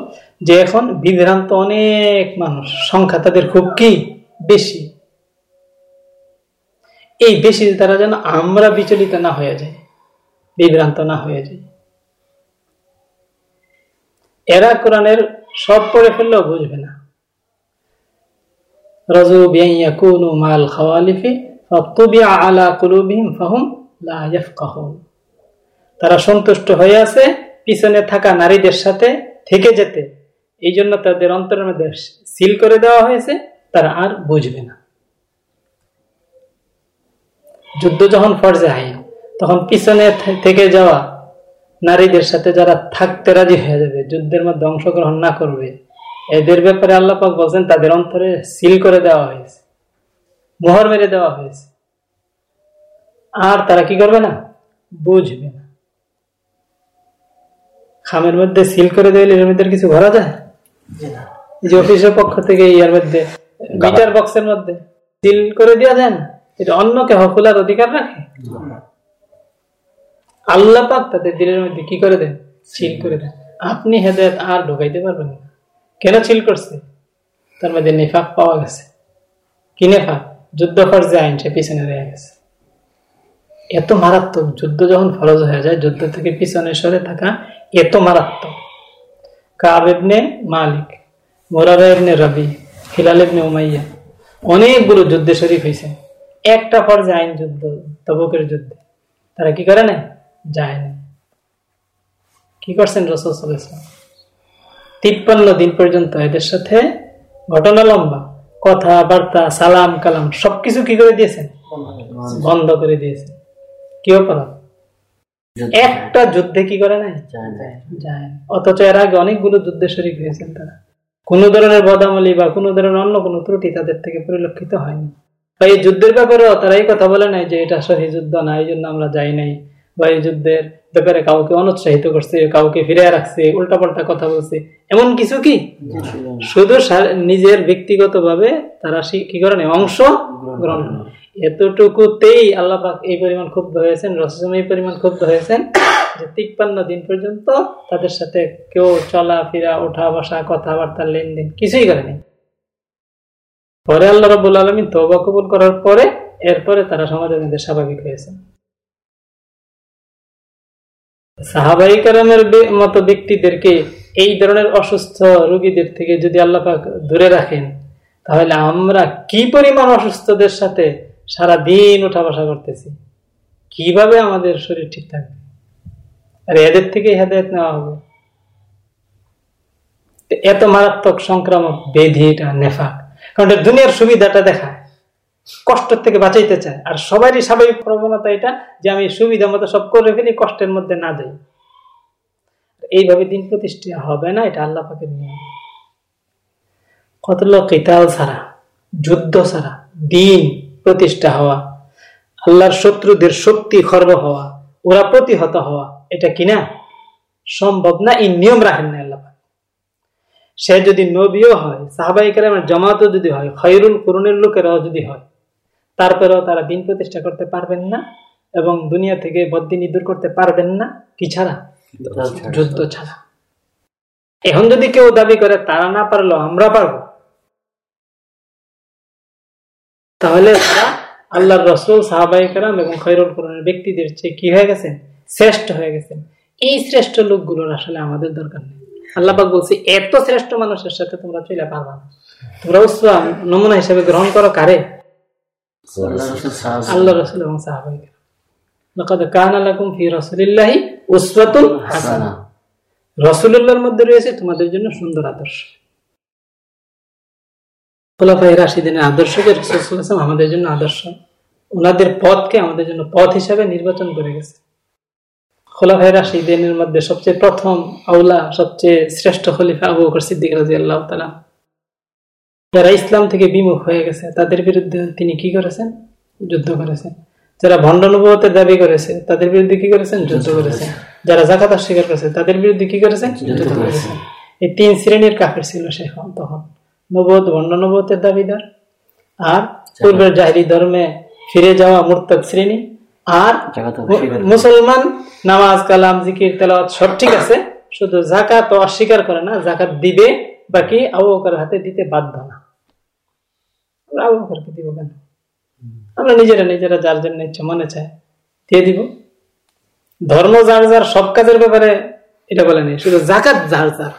যে এখন বিভ্রান্ত অনেক মানুষ। সংখ্যা তাদের খুব কি? বেশি। এই বেশি তারা যেন আমরা বিচলিত না হয়ে যায় বিভ্রান্ত না হয়ে যায় এরা কোরআনের সব পড়ে ফেললেও বুঝবে না। রাজু বিয়া কুনু মাল খাওয়ালিফি তারা সন্তুষ্ট হয়ে আছে, পিছনে থাকা নারীদের সাথে থেকে যেতে। এই জন্য তাদের অন্তরের মধ্যে সিল করে দেওয়া হয়েছে, তারা আর বুঝবে না। যুদ্ধ যখন ফর্জে আইন তখন পিছনে থেকে যাওয়া নারীদের সাথে যারা থাকতে রাজি হয়ে যাবে, যুদ্ধের মধ্যে অংশগ্রহণ না করবে, এদের ব্যাপারে আল্লাপাক বলছেন, তাদের অন্তরে সিল করে দেওয়া হয়েছে। মোহর মেরে দেওয়া হয়েছে। আর তারা কি করবে না? বুঝবে না। খামের মধ্যে সিল করে দিলে এর মধ্যে কিছু ভরা যায়? যে অফিসের পক্ষ থেকে ইয়ার মধ্যে মিটার বক্সের মধ্যে সিল করে দেওয়া যায় না? এটা অন্যকে হকুলার অধিকার রাখে? আল্লাহ পাক তাদের দিলের মধ্যে কি করে দেন? সিল করে দেন। আপনি হেদায়ত আর ঢুকাইতে পারবেন না। কেন সিল করছে? তার মধ্যে নেফাক পাওয়া গেছে। কি নেফাক? যুদ্ধ ফর্জে আইন সে পিছনে রয়ে গেছে। এত মারাত্মক যুদ্ধ যখন ফরজ হয়ে যায়, যুদ্ধ থেকে পিছনে সরে থাকা এত মারাত্মক। কাবেবনে মালিক, মোরারা ইবনে রাবি, হিলাল ইবনে উমাইয়া, অনেকগুলো যুদ্ধে শরীফ হয়েছে একটা পর্যায়ে আইন যুদ্ধ, তবকের যুদ্ধে। তারা কি করে না যায় না কি করছেন রসুল তিপ্পান্ন দিন পর্যন্ত এদের সাথে ঘটনা লম্বা। কথাবার্তা, সালাম, কালাম, সবকিছু কি করে দিয়েছেন? বন্ধ করে দিয়েছেন। কি অপরাধ? একটা যুদ্ধে কি করে নাই অথচ এর আগে অনেকগুলো যুদ্ধে শরিক হয়েছেন তারা। কোন ধরনের বদামলি বা কোন ধরনের অন্য কোন ত্রুটি তাদের থেকে পরিলক্ষিত হয়নি। বা এই যুদ্ধের ব্যাপারেও তারা এই কথা বলে নাই যে এটা সহি যুদ্ধ না, এই জন্য আমরা যাই নাই। বা এই যুদ্ধের ব্যাপারে কাউকে অনুৎসাহিত করছে, কাউকে ফিরে রাখছে উল্টা পাল্টা কথা বলছে, এমন কিছু কি? শুধু নিজের ব্যক্তিগত ভাবে তারা কি করে অংশ গ্রহণ এতটুকুতেই আল্লাহ এই পরিমাণ ক্ষুব্ধ হয়েছেন রসম এই পরিমাণ ক্ষুব্ধ হয়েছেন যে তিপ্পান্ন দিন পর্যন্ত তাদের সাথে কেউ চলা ফিরা ওঠা বসা কথাবার্তা, লেনদেন কিছুই করেনি পরে আল্লাহ রবুল আলমী তবা কবুল করার পরে এরপরে তারা সমাজের মধ্যে স্বাভাবিক হয়েছে। সাহাবাই কারামের মতো ব্যক্তিদেরকে এই ধরনের অসুস্থ রোগীদের থেকে যদি আল্লাহ দূরে রাখেন, তাহলে আমরা কি পরিমাণ অসুস্থদের সাথে সারা দিন উঠা বসা করতেছি? কীভাবে আমাদের শরীর ঠিক থাকবে? আর এদের থেকে হেদায়ত নেওয়া হবে। এত মারাত্মক সংক্রামক বেধি এটা নেফাক। কারণ দুনিয়ার সুবিধাটা দেখায়। কষ্টের থেকে বাঁচাইতে চায়। আর সবারই স্বাভাবিক প্রবণতা এটা যে আমি সুবিধা মতো সব করে ফেলি, কষ্টের মধ্যে না যাই এইভাবে দিন প্রতিষ্ঠা হবে না, এটা আল্লাহ পাকের নিয়ম। কত লোক কেতাল ছাড়া, যুদ্ধ ছাড়া দিন প্রতিষ্ঠা হওয়া, আল্লাহর শত্রুদের শক্তি খর্ব হওয়া, ওরা প্রতিহত হওয়া, এটা কিনা সম্ভব না, এই নিয়ম রাখেন না আল্লাহ সে যদি নবীও হয় সাহাবাহিকের জমাতও যদি হয় খৈরুল করুণের লোকেরাও যদি হয় তারপরেও তারা দিন প্রতিষ্ঠা করতে পারবেন না এবং দুনিয়া থেকে বদিন দূর করতে পারবেন না। কি ছাড়া? যুদ্ধ ছাড়া। এখন যদি কেউ দাবি করে তারা না পারল আমরা পারব। তাহলে তারা আল্লাহর রসুল সাহাবাহিকরাম এবং খৈরুল করুণের ব্যক্তিদের চেয়ে কি হয়ে গেছেন? শ্রেষ্ঠ হয়ে গেছেন। এই শ্রেষ্ঠ লোকগুলোর আসলে আমাদের দরকার নেই। আল্লাহবাক বলছি এত শ্রেষ্ঠ মানুষের সাথে তোমরা চলে পারবা না। তোমরা নমুনা হিসেবে গ্রহণ করো কারে? আল্লাহ রসুল এবং রসুল্লাহর মধ্যে রয়েছে তোমাদের জন্য সুন্দর আদর্শ। খোলাফাই রাশিদিনের আদর্শকে রসুল আমাদের জন্য আদর্শ। ওনাদের পথকে আমাদের জন্য পথ হিসাবে নির্বাচন করে গেছে। খোলাফাই রাশিদিনের মধ্যে সবচেয়ে প্রথম আউলা সবচেয়ে শ্রেষ্ঠ খলিফা আবু বকর সিদ্দিক রাজি আল্লাহ তালা যারা ইসলাম থেকে বিমুখ হয়ে গেছে তাদের বিরুদ্ধে তিনি কি করেছেন? যুদ্ধ করেছেন। যারা ভণ্ডানুভবতের দাবি করেছে তাদের বিরুদ্ধে কি করেছেন? যুদ্ধ করেছেন। যারা জাকাত অস্বীকার করেছে তাদের বিরুদ্ধে কি করেছেন? যুদ্ধ করেছেন। এই তিন শ্রেণির কাফের ছিল সে তখন। নবত ভণ্ডানুভবতের দাবিদার। আর পূর্বের জাহিরি ধর্মে ফিরে যাওয়া মূর্তক শ্রেণি। আর মুসলমান নামাজ কালাম জিকির তেলাওয়াত সব ঠিক আছে। শুধু জাকাত অস্বীকার করে না জাকাত দিবে বাকি আবু হাতে দিতে বাধ্য না। দিব কেন? আমরা নিজেরা নিজেরা যার জন্য ইচ্ছা মনে চায় দিয়ে দিব। ধর্ম যার যার, সব কাজের ব্যাপারে এটা বলেনি শুধু জাকাত যার যার।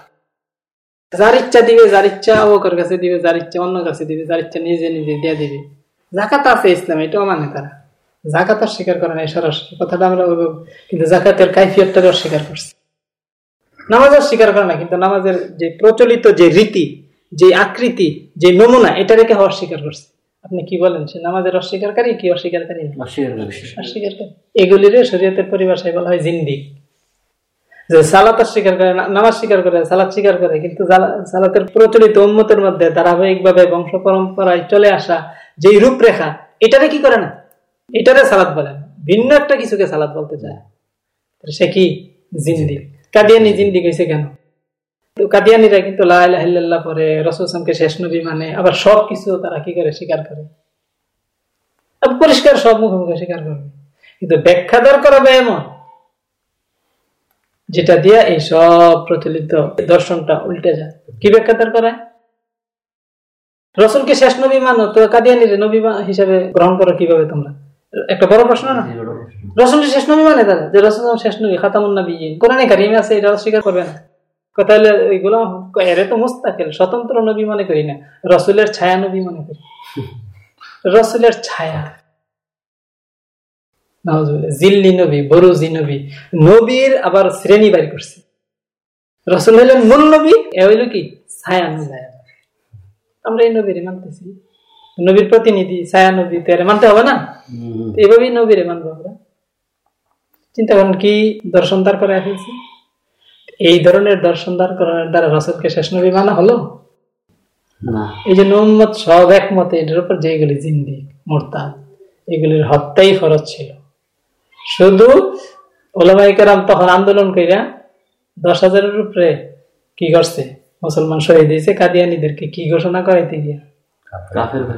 যার ইচ্ছা দিবে, যার ইচ্ছা অবকর কাছে দিবে, যার ইচ্ছা অন্য কাছে দিবে, যার ইচ্ছা নিজে নিজে দিয়ে দিবে। জাকাত আছে ইসলাম, এটাও মানে তারা। জাকাত অস্বীকার করে নাই সরাসরি কথাটা আমরা কিন্তু জাকাতের কাইফিয়তটাকে অস্বীকার করছি। নামাজ অস্বীকার করে না, কিন্তু নামাজের যে প্রচলিত যে রীতি যে আকৃতি যে নমুনা এটা রেখে অস্বীকার করছে। আপনি কি বলেন সে নামাজের অস্বীকারী কি অস্বীকারী অস্বীকারী এগুলির শরীয়তের পরিভাষায় বলা হয় জিন্দিক। যে সালাত অস্বীকার করে নামাজ স্বীকার করে সালাত স্বীকার করে কিন্তু সালাতের প্রচলিত উন্মতের মধ্যে ধারাবাহিক ভাবে বংশ পরম্পরায় চলে আসা যে রূপরেখা এটারে কি করে না? এটারে সালাত বলে না। ভিন্ন একটা কিছুকে সালাত বলতে চায়। সে কি? জিন্দি কাদিয়ানি জিন্দি কইছে কেন? কাদিয়ানিরা কিন্তু লাহ পরে রসুলকে শেষ নবী মানে আবার সব কিছু তারা কি করে? স্বীকার করে। পরিষ্কার সব মুখে মুখে স্বীকার করবে। কিন্তু ব্যাখ্যা দরকার হবে এমন যেটা দিয়া এই সব প্রচলিত দর্শনটা উল্টে যায়। কি ব্যাখ্যা দরকার রসুলকে শেষ নবী মানো তো কাদিয়ানি নবী হিসাবে গ্রহণ করো কীভাবে তোমরা? একটা বড় প্রশ্ন না? রসুল শেষ নবী মানে তারা? যে রসুল শেষ নবী খাতামুন নবী কোরআনে কারিমে আছে এটা অস্বীকার করবে না। তাহলে ওইগুলো এরে তো মুস্তাকিল স্বতন্ত্র নবী মনে করি না রসুলের ছায়া নবী মনে করি। রসুলের ছায়া। জিল্লি নবী বরুজি নবী নবীর আবার শ্রেণি বাড়ি করছে। রসুল হইলেন মূল নবী এ হইল কি? ছায়া নবী। আমরা এই নবীরে মানতেছি। নবীর প্রতিনিধি ছায়া নবী তেরে মানতে হবে না? এইভাবেই নবীরে মানবো আমরা। চিন্তা করেন কি দর্শন দার করে ফেলছি এই ধরনের দর্শন দার করার দ্বারা রসদকে শেষ নবী মানা হলো? এই যে মোহাম্মদ সব একমতে এটার উপর যেগুলি জিন্দি মোরতাদ এগুলির হত্যাই ফরজ ছিল। শুধু ওলামাইকারাম তখন আন্দোলন কইরা দশ হাজারের উপরে কি করছে? মুসলমান শহীদ দিয়েছে কাদিয়ানিদেরকে কি ঘোষণা করাইতে গিয়া?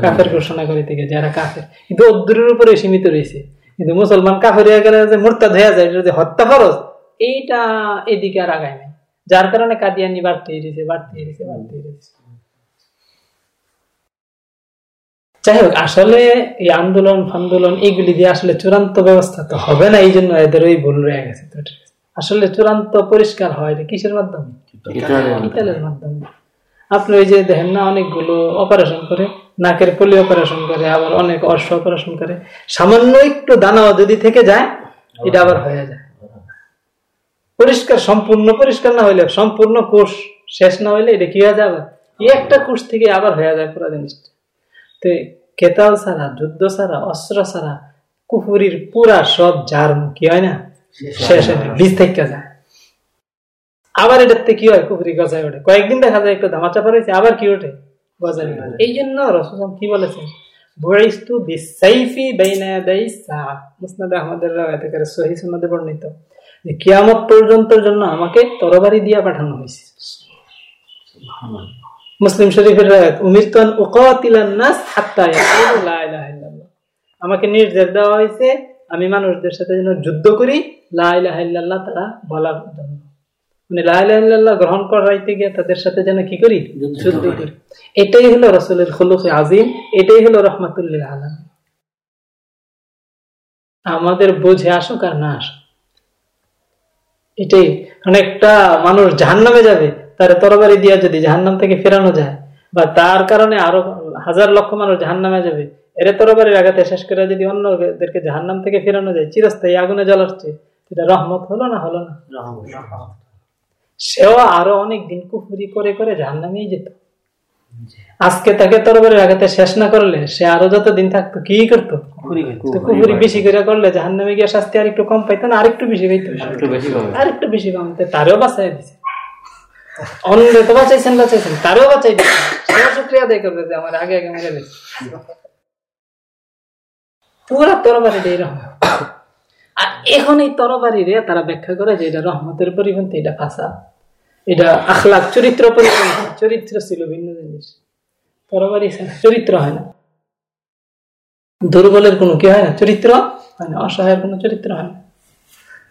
কাফের ঘোষণা। করাইতে গিয়া যারা কাফের। কিন্তু অদ্দুরের উপরে সীমিত রয়েছে। কিন্তু মুসলমান কাফের হয়ে গেলে যে মোরতাদ হয়ে যায় যদি হত্যা ফরজ এইটা এদিকে আর আগায় নাই। যার কারণে কাদিয়ানি বাড়তে রয়েছে বাড়তে রয়েছে বাড়তে রয়েছে যাই হোক আসলে এই আন্দোলন ফান্দোলন এগুলি দিয়ে আসলে চূড়ান্ত ব্যবস্থা তো হবে না এই জন্য এদের ওই ভুল রয়ে গেছে আসলে চূড়ান্ত পরিষ্কার হয় কিসের মাধ্যমে? কিতালের মাধ্যমে। আপনি ওই যে দেখেন না অনেকগুলো অপারেশন করে নাকের পলি অপারেশন করে আবার অনেক অর্শ অপারেশন করে। সামান্য একটু দানা যদি থেকে যায় এটা আবার হয়ে যায়। পরিষ্কার সম্পূর্ণ পরিষ্কার না হইলে সম্পূর্ণ কোষ শেষ না হইলে এটা কি হয়ে যাবে? এই একটা কোষ থেকে আবার হয়ে যায় পুরো জিনিসটা। তো কেতাল ছাড়া যুদ্ধ ছাড়া অস্ত্র ছাড়া কুফুরির পুরা সব যার কি হয় না? শেষ হয় বীজ থেকে যায়। আবার এটাতে কি হয়? কুফুরি গজায় ওঠে। কয়েকদিন দেখা যায় একটু ধামা চাপা রয়েছে আবার কি ওঠে? গজায় এই জন্য রসুলাম কি বলেছেন? বরিস্তু বিসাইফি বেইনাদাই সাহ মুসনাদ আহমদের রাওয়াতে করে সহি সুন্নতে বর্ণিত। যে কিয়ামত পর্যন্তর জন্য আমাকে তরবারি দিয়া পাঠানো হয়েছে। মুসলিম শরীফের উমিরতান উকাতিলান নাস হাত্তা লা ইলাহা ইল্লাল্লাহ। আমাকে নির্দেশ দেওয়া হয়েছে আমি মানুষদের সাথে যেন যুদ্ধ করি লা ইলাহা ইল্লাল্লাহ তারা বলার জন্য। মানে লা ইলাহা ইল্লাল্লাহ গ্রহণ করাইতে গিয়ে তাদের সাথে যেন কি করি? যুদ্ধ করি। এটাই হলো রাসূলের খুলুকে আজিম এটাই হলো রহমাতুল্লিল আলামিন। আমাদের বুঝে আসুক আর না আসুক। এটাই। কারণ একটা মানুষ জাহান নামে যাবে তার তরবারি দিয়া যদি জাহান্নাম থেকে ফেরানো যায় বা তার কারণে আরও হাজার লক্ষ মানুষ জাহান নামে যাবে এর তরবারির আঘাতে শেষ করে যদি অন্যদেরকে জাহান্নাম থেকে ফেরানো যায় চিরস্থায়ী আগুনে জ্বলাচ্ছে এটা রহমত হলো না হলো না? সেও আরও অনেক দিন কুফুরি করে করে জাহান্নামেই যেত। আজকে তাকে তরবারের আঘাতে শেষ না করলে সে আরও যত দিন থাকতো কি করতো? কুফুরি বেশি করে করলে জাহান নামে গিয়ে শাস্তি আর একটু কম পাইতো না আরেকটু বেশি পাইতো। আরেকটু বেশি কমতে তারও বাঁচাই দিছে। অন্য তো বাঁচাইছেন বাঁচাইছেন। তারও বাঁচাই দিচ্ছে সেও শুক্রিয়া আদায় করবে যে আমার আগে আগে মেরে দিচ্ছে পুরা তরবারি এইরকম আর এখন এই তরবারিরে তারা ব্যাখ্যা করে যে এটা রহমতের পরিপন্থী এটা ফাঁসা এটা আখলাখ চরিত্র পরিপন্থী। চরিত্র ছিল ভিন্ন জিনিস। তরবারি চরিত্র হয় না। দুর্বলের কোনো কি হয় না? চরিত্র হয় না। অসহায়ের কোনো চরিত্র হয় না।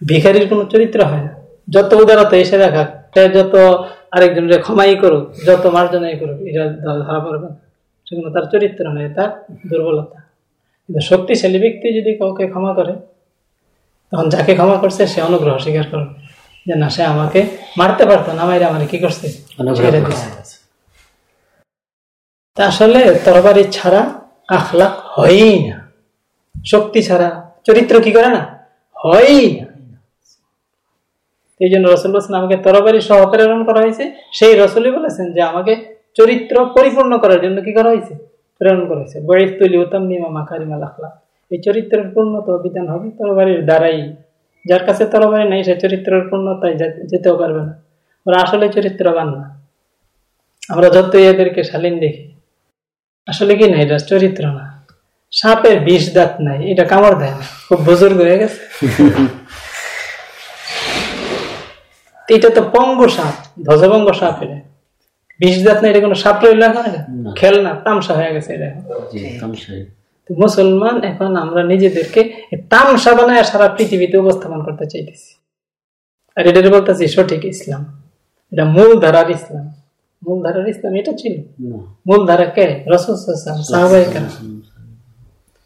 ভিখারির কোনো চরিত্র হয় না। যত উদারতা এসে দেখা যত আরেকজনের ক্ষমাই করুক যত মার্জনাই করুক এটা ধরা পড়বে না। সেগুলো তার চরিত্র নয় তার দুর্বলতা। কিন্তু শক্তিশালী ব্যক্তি যদি কাউকে ক্ষমা করে তখন যাকে ক্ষমা করছে সে অনুগ্রহ স্বীকার করবে। যে না সে আমাকে মারতে পারতো না মাইরে আমার কি করছে? আসলে তরবারি ছাড়া আখলাখ হয়ই না। শক্তি ছাড়া চরিত্র কি করে না? হয়ই না। এই জন্য রসুল বলছেন, আমাকে তরবারি সহ প্রেরণ করা হয়েছে। সেই রসুলই বলেছেন যে, আমাকে চরিত্র পরিপূর্ণ করার জন্য কি করা হয়েছে? প্রেরণ করা হয়েছে। বড়ি তুলি উত্তম নিমা মাকারিমা লাখলা এই চরিত্রের পূর্ণতা বিধান হবে তরবারির দ্বারাই। যার কাছে তরবারি নেই, সে চরিত্রের পূর্ণতায় যেতেও পারবে না। ওরা আসলে চরিত্রবান না। আমরা যত এদেরকে শালীন দেখি আসলে কি না এটা চরিত্র না। সাপের বিষ দাঁত নাই এটা কামড় দেয় না খুব বুজুর্গ হয়ে গেছে। এটা তো পঙ্গ সাপ ধ্বজভঙ্গ সাপ এটা। বিষ দাঁত না এটা কোনো সাপ রইল এখন খেল না। তামসা হয়ে গেছে এটা মুসলমান এখন আমরা নিজেদেরকে তামসা বানায় সারা পৃথিবীতে উপস্থাপন করতে চাইতেছি। আর এটা বলতেছি সঠিক ইসলাম। এটা মূল ধারার ইসলাম। মূল ধারার ইসলাম এটা ছিল। মূল ধারা কে রসুল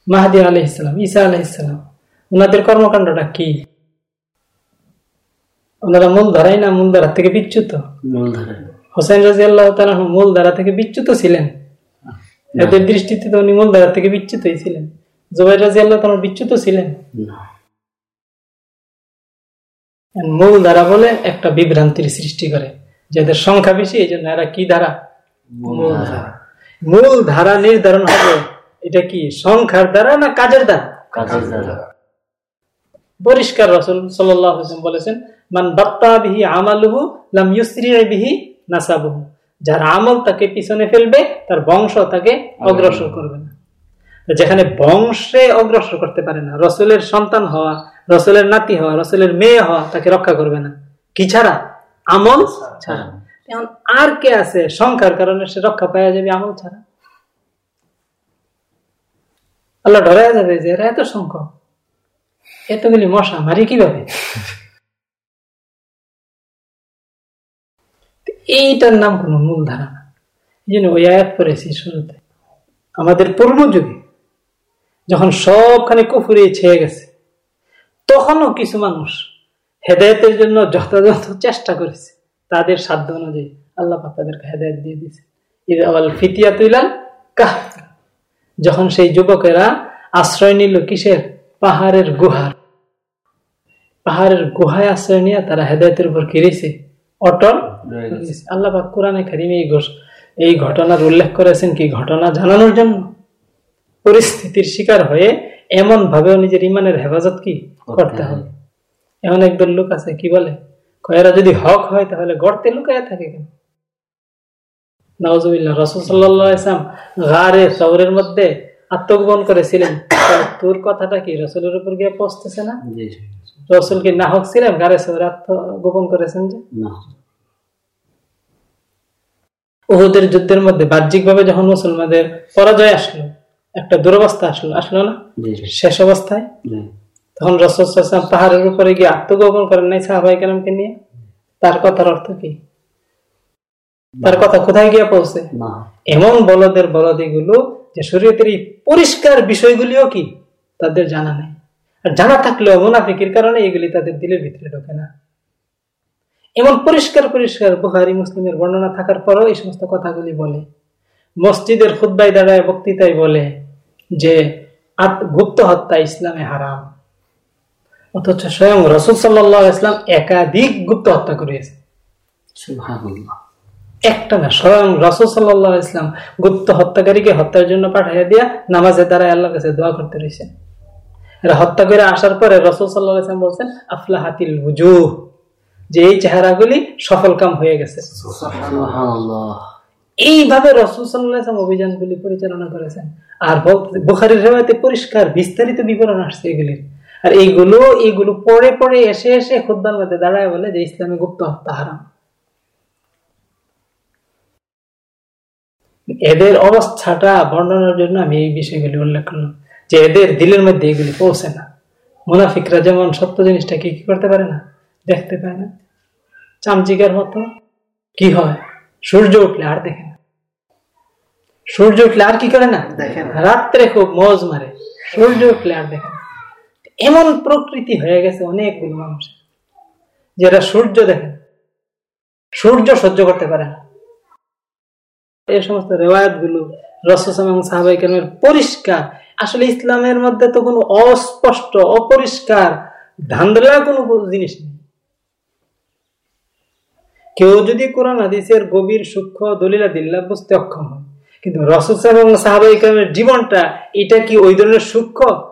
মাহাদি আলহ ইসলাম ঈসা আলহ ইসলাম ওনাদের কর্মকাণ্ডটা কি? ওনারা মূল ধারাই না মূল ধারা থেকে বিচ্যুত? হোসেন রাজি আল্লাহ মূল ধারা থেকে বিচ্যুত ছিলেন। এদের দৃষ্টিতে তো উনি মূল ধারা থেকে বিচ্যুত ছিলেন। জোবাই রাজি আল্লাহ তালা বিচ্যুত ছিলেন? মূল ধারা বলে একটা বিভ্রান্তির সৃষ্টি করে। যাদের সংখ্যা বেশি এই জন্য এরা কি ধারা? মূল ধারা। মূল ধারা নির্ধারণ হবে এটা কি সংখ্যার দ্বারা না কাজের দ্বারা কাজের দ্বারা পরিষ্কার রসুল সাল্লাম বলেছেন মান বাপ্তা বিহি আমালুহু লাম ইউসরি বিহি নাসাবুহু। যার আমল তাকে পিছনে ফেলবে তার বংশ তাকে অগ্রসর করবে না। যেখানে বংশে অগ্রসর করতে পারে না রসুলের সন্তান হওয়া রসুলের নাতি হওয়া রসুলের মেয়ে হওয়া তাকে রক্ষা করবে না। কি ছাড়া? আমল ছাড়া। এখন আর কে আছে? সংখ্যার কারণে সে রক্ষা পাওয়া যাবে আমল ছাড়া। আল্লাহ ডরা যাবে যে এরা এত সংখ্যক এতগুলি মশা মারি কীভাবে? এইটার নাম কোন মূল ধারা না। এই জন্য ওই আয়াত পড়েছি শুরুতে। আমাদের পূর্ব যুগে যখন সবখানে কুফুরি ছেয়ে গেছে তখনও কিছু মানুষ হেদায়তের জন্য যথাযথ চেষ্টা করেছে। তাদের সাধ্য অনুযায়ী আল্লাহ তাদেরকে হেদায়ত দিয়ে দিয়েছে ফিতিয়া তুইলাল কাহ যখন সেই যুবকেরা আশ্রয় নিল কিসের? পাহাড়ের গুহার। পাহাড়ের গুহায় আশ্রয় নিয়ে তারা হেদায়তের উপর কিরেছে অটল আল্লাহ কোরআনে খারিম এই ঘোষ এই ঘটনার উল্লেখ করেছেন কি? ঘটনা জানানোর জন্য। পরিস্থিতির শিকার হয়ে এমন ভাবেও নিজের ইমানের হেফাজত কি? করতে হবে। এমন একদল লোক আছে কি বলে? কয়েরা যদি হক হয় তাহলে গড়তে লুকায় থাকে কেন? নওয়াজুবিল্লাহ রসুল সাল্লাম ঘাড়ে শহরের মধ্যে আত্মগোপন করেছিলেন। তোর কথাটা কি রসুলের উপর গিয়ে পৌঁছতেছে না? রসুল কি নাহক ছিলেন গাড়ে শহরে আত্মগোপন করেছেন যে? ওহুদের যুদ্ধের মধ্যে বাহ্যিকভাবে যখন মুসলমানদের পরাজয় আসলো একটা দুরবস্থা আসলো আসলো না? শেষ অবস্থায়? তখন রসুলাম পাহাড়ের উপরে গিয়ে আত্মগোপন করেন নাই সাহাবাই কালামকে নিয়ে? তার কথার অর্থ কি? তার কথা কোথায় গিয়ে পৌঁছে? এমন বলদের বলদ এগুলো যে শরীয়তের এই পরিষ্কার বিষয়গুলিও কি? তাদের জানা নেই। আর জানা থাকলেও মুনাফিকের কারণে এগুলি তাদের দিলের ভিতরে ঢোকে না। এমন পরিষ্কার পরিষ্কার বুহারি মুসলিমের বর্ণনা থাকার পরও এই সমস্ত কথাগুলি বলে। মসজিদের খুদ্াই দাঁড়ায় বক্তৃতায় বলে যে গুপ্ত হত্যা ইসলামে হারাম। অথচ স্বয়ং রসুল সাল্লাহ ইসলাম একাধিক গুপ্ত হত্যা করিয়েছে একটা না স্বয়ং রসুল সাল্লাহ ইসলাম গুপ্ত হত্যাকারীকে হত্যার জন্য পাঠাইয়া দিয়া নামাজের দ্বারা আল্লাহ কাছে দোয়া করতে রয়েছে এরা হত্যা করে আসার পরে রসুল সাল্লাহ ইসলাম বলছেন আফলা হাতিল হুজুহ যে এই চেহারাগুলি সফল কাম হয়ে গেছে। এইভাবে রসুল সাল্লাম অভিযানগুলি পরিচালনা করেছেন। আর বুখারির রেওয়াতে পরিষ্কার বিস্তারিত বিবরণ আসছে এগুলির। আর এইগুলো এইগুলো পরে পরে এসে এসে খুদ্ার মধ্যে দাঁড়ায় বলে যে ইসলামী গুপ্ত হত্যা হারাম। এদের অবস্থাটা বর্ণনার জন্য আমি এই বিষয়গুলি উল্লেখ করলাম যে এদের দিলের মধ্যে এগুলি পৌঁছে না। মুনাফিকরা যেমন সত্য জিনিসটা কি কি করতে পারে না? দেখতে পায় না। চামচিকার মতো কি হয়? সূর্য উঠলে আর দেখে না। সূর্য উঠলে আর কি করে না? দেখে না। রাত্রে খুব মজ মারে। সূর্য উঠলে আর দেখে না। এমন প্রকৃতি হয়ে গেছে অনেকগুলো মানুষ, যেটা সূর্য দেখে সূর্য সহ্য করতে পারে না। এই সমস্ত রেওয়ায়তগুলো রসম এবং পরিষ্কার। আসলে ইসলামের মধ্যে তো কোনো অস্পষ্ট, অপরিষ্কার ধান্দলা কোনো জিনিস নেই। কেউ যদি কোরআন, হাদিসের গভীর, সূক্ষ্ম, দলিলা দিল্লা বুঝতে অক্ষম হয়, কিন্তু রসদ এবং সাহাবাই জীবনটা এটা কি ওই ধরনের সূক্ষ্ম?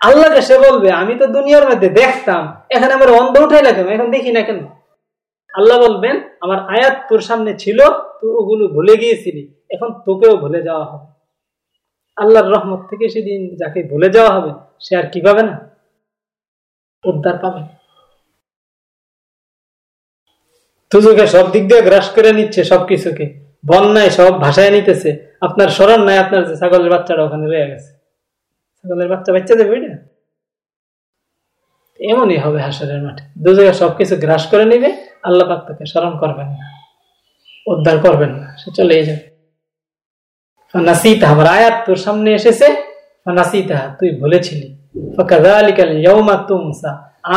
আল্লাহকে সে বলবে, আমি তো দুনিয়ার মধ্যে দেখতাম, এখানে আমার অন্ধ উঠাই কেন এখন দেখি না কেন? আল্লাহ বলবেন, আমার আয়াত তোর সামনে ছিল, তুই ওগুলো ভুলে গিয়েছিলি, এখন তোকেও ভুলে যাওয়া হবে। আল্লাহর রহমত থেকে সেদিন যাকে ভুলে যাওয়া হবে, সে আর কি পাবে না? উদ্ধার পাবে। তুজুকে সব দিক দিয়ে গ্রাস করে নিচ্ছে সব সবকিছুকে, বন্যায় সব ভাষায় নিতেছে, আপনার স্মরণ নাই, আপনার যে ছাগলের বাচ্চাটা ওখানে রয়ে গেছে। ছাগলের বাচ্চা বাচ্চা দেবে, ওইটা? এমনই হবে হাসরের মাঠে। দু জায়গায় সবকিছু গ্রাস করে নিবে, আল্লাহ পাক তাকে স্মরণ করবেন না, উদ্ধার করবেন না, সে চলে যাবে। ফানাসিতা আমার আয়াত তোর সামনে এসেছে। তুই ভুলেছিলি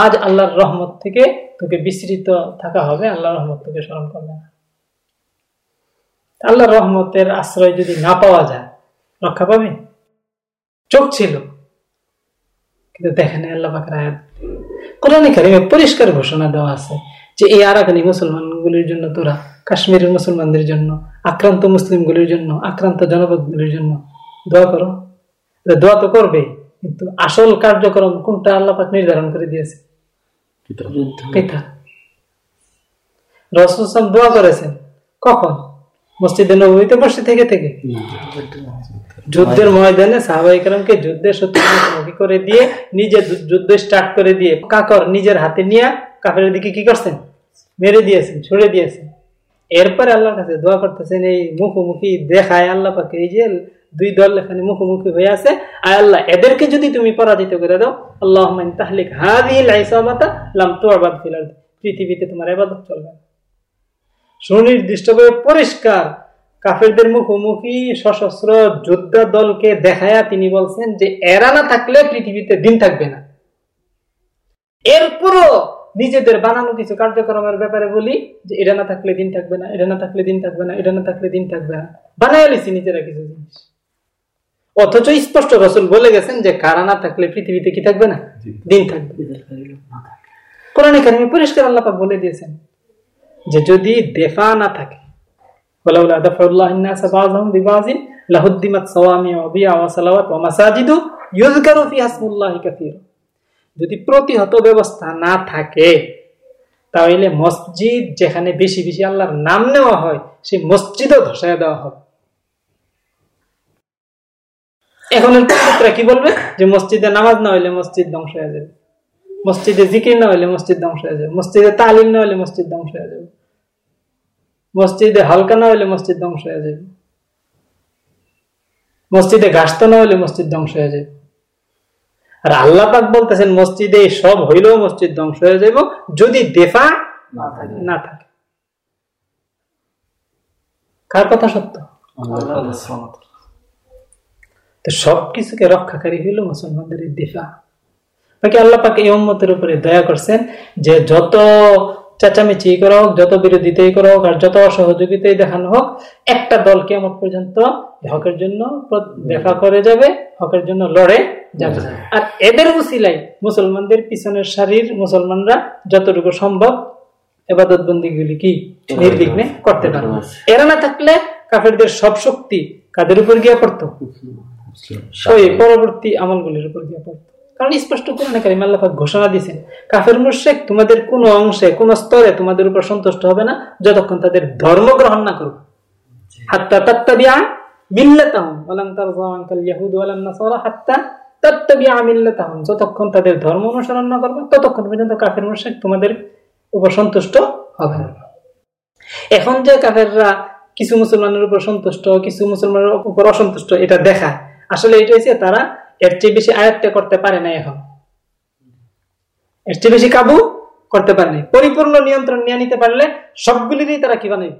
আজ আল্লাহর রহমত থেকে তোকে বিস্তৃত থাকা হবে আল্লাহ রহমত তোকে স্মরণ করবে না। আল্লাহ রহমতের আশ্রয় যদি না পাওয়া যায়, রক্ষা পাবে? চোখ ছিল। কিন্তু দেখেন আল্লাহ পাকের আয়াত। কোরআনে কারিমে পরিষ্কার ঘোষণা দেওয়া আছে যে এই আরাকানি মুসলমানগুলির জন্য তোরা কাশ্মীরের মুসলমানদের জন্য আক্রান্ত মুসলিমগুলির জন্য আক্রান্ত জনপদগুলির জন্য দোয়া করো। দোয়া তো করবে কিন্তু আসল কার্যক্রম কোনটা আল্লাহ পাক নির্ধারণ করে দিয়েছে? রসুল দোয়া করেছেন। কখন? মসজিদে নবীতে বসে থেকে থেকে। যুদ্ধের ময়দানে সাহাবাহিকরমকে যুদ্ধের সত্যি করে দিয়ে নিজে যুদ্ধ স্টার্ট করে দিয়ে কাকর নিজের হাতে নিয়ে কাকের দিকে কি করছেন? মেরে দিয়েছেন, ছুড়ে দিয়েছেন। এরপরে আল্লাহর কাছে দোয়া করতেছেন, এই মুখোমুখি দেখায় আল্লাহ পাকে, এই যে দুই দল এখানে মুখোমুখি হয়ে আছে, আয় আল্লাহ, এদেরকে যদি তুমি পরাজিত করে দাও আল্লাহ তাহলে পৃথিবীতে তোমার এবাদত চলবে সুনির্দিষ্টভাবে পরিষ্কার। কাফেরদের মুখোমুখি সশস্ত্র যোদ্ধা দলকে দেখায়া তিনি বলছেন যে এরা না থাকলে পৃথিবীতে দিন থাকবে না। এরপরও নিজেদের বানানো কিছু কার্যক্রমের ব্যাপারে বলি যে এটা না থাকলে দিন থাকবে না এটা না থাকলে দিন থাকবে না এটা না থাকলে দিন থাকবে না। বানাই লিছি নিজেরা কিছু জিনিস। অথচ স্পষ্ট রসুল বলে গেছেন যে কারা না থাকলে পৃথিবীতে কি থাকবে না? দিন থাকবে। কোরআন কারিমে পরিষ্কার আল্লাপা বলে দিয়েছেন যে যদি দেফা না থাকে যদি প্রতিহত ব্যবস্থা না থাকে, তাহলে মসজিদ যেখানে বেশি বেশি আল্লাহর নাম নেওয়া হয়, সেই মসজিদও ধসায় দেওয়া হবে। এখন কি বলবে? যে মসজিদে নামাজ না হইলে মসজিদ ধ্বংস হয়ে যাবে। মসজিদে জিকির না হইলে মসজিদ ধ্বংস হয়ে যাবে। মসজিদে তালিম না হইলে মসজিদ ধ্বংস হয়ে যাবে। মসজিদে হালকা না হইলে মসজিদ ধ্বংস হয়ে যাবে। মসজিদে ঘাসতো না হইলে মসজিদ ধ্বংস হয়ে যাবে। আর আল্লাহ পাক বলতেছেন মসজিদে সব হইলেও মসজিদ ধ্বংস হয়ে যাইব যদি দেফা না থাকে। কার কথা সত্য? তো সবকিছুকে রক্ষাকারী হইল মুসলমানদের দিফা। বাকি আল্লাহ পাক এই উম্মতের উপরে দয়া করছেন যে যত চেঁচামেচি করা হোক যত বিরোধিতাই করা হোক আর যত অসহযোগিতাই দেখানো হোক একটা দল কেমন পর্যন্ত হকের জন্য দেখা করে যাবে হকের জন্য লড়ে যাবে। আর এদের উসিলাই মুসলমানদের পিছনের শারীর মুসলমানরা যতটুকু সম্ভব এবাদত বন্দীগুলি কি নির্বিঘ্নে করতে পারবে এরা না থাকলে কাফেরদের সব শক্তি কাদের উপর গিয়ে পড়তো? পরবর্তী আমলগুলির উপর গিয়ে পড়তো। কারণ স্পষ্ট কোরআনে কারিম আল্লাহ ঘোষণা দিয়েছেন। কাফের মুশেক তোমাদের কোন অংশে কোন স্তরে তোমাদের উপর সন্তুষ্ট হবে না যতক্ষণ তাদের ধর্ম গ্রহণ না করবে হাত্তা তাত্তাবিয়া মিল্লাতাহুম ওয়ালাম তারযা আনকাল ইয়াহুদ ওয়ালাম নাসারা হাত্তা তাত্তাবিয়া মিল্লাতাহুম। যতক্ষণ তাদের ধর্ম অনুসরণ না করবে ততক্ষণ পর্যন্ত কাফের মুশেক তোমাদের উপর সন্তুষ্ট হবে না। এখন যে কাফেররা কিছু মুসলমানের উপর সন্তুষ্ট কিছু মুসলমানের উপর অসন্তুষ্ট এটা দেখা। আসলে এটা হচ্ছে তারা এর চেয়ে বেশি আয়ত্ত করতে পারে না এখন। এর চেয়ে বেশি কাবু করতে পারে নাই পরিপূর্ণ নিয়ন্ত্রণ নিয়ে নিতে পারলে সবগুলিরই তারা কি বানাই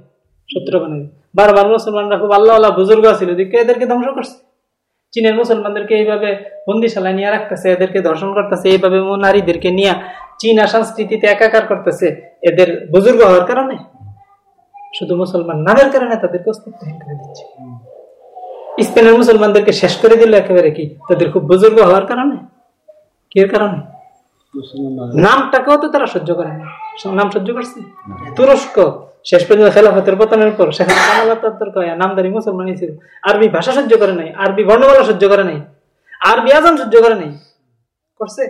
শত্রু বানাই বারবার মুসলমানরা খুব আল্লাহ আল্লাহ বুজুর্গ ছিল দিকে এদেরকে ধ্বংস করছে। চীনের মুসলমানদেরকে এইভাবে বন্দিশালায় নিয়ে রাখতেছে, এদেরকে ধর্ষণ করতেছে, এইভাবে নারীদেরকে নিয়ে চীনা সংস্কৃতিতে একাকার করতেছে এদের বুজুর্গ হওয়ার কারণে। শুধু মুসলমান নামের কারণে তাদেরকে অস্তিত্বহীন করে দিচ্ছে। স্পেনের মুসলমানদেরকে শেষ করে দিল একেবারে কি? তাদের খুব বুজুর্গ হওয়ার কারণে? কি কারণে? নামটাকেও তো তারা সহ্য করে না। নাম সহ্য করছে। তুরস্ক শেষ পর্যন্ত খেলাফতের পতনের পর সেখানে নামদারি মুসলমান ছিল আরবি ভাষা সহ্য করে নাই আরবি বর্ণমালা সহ্য করে নাই আরবি আজান সহ্য করে নাই। করছে?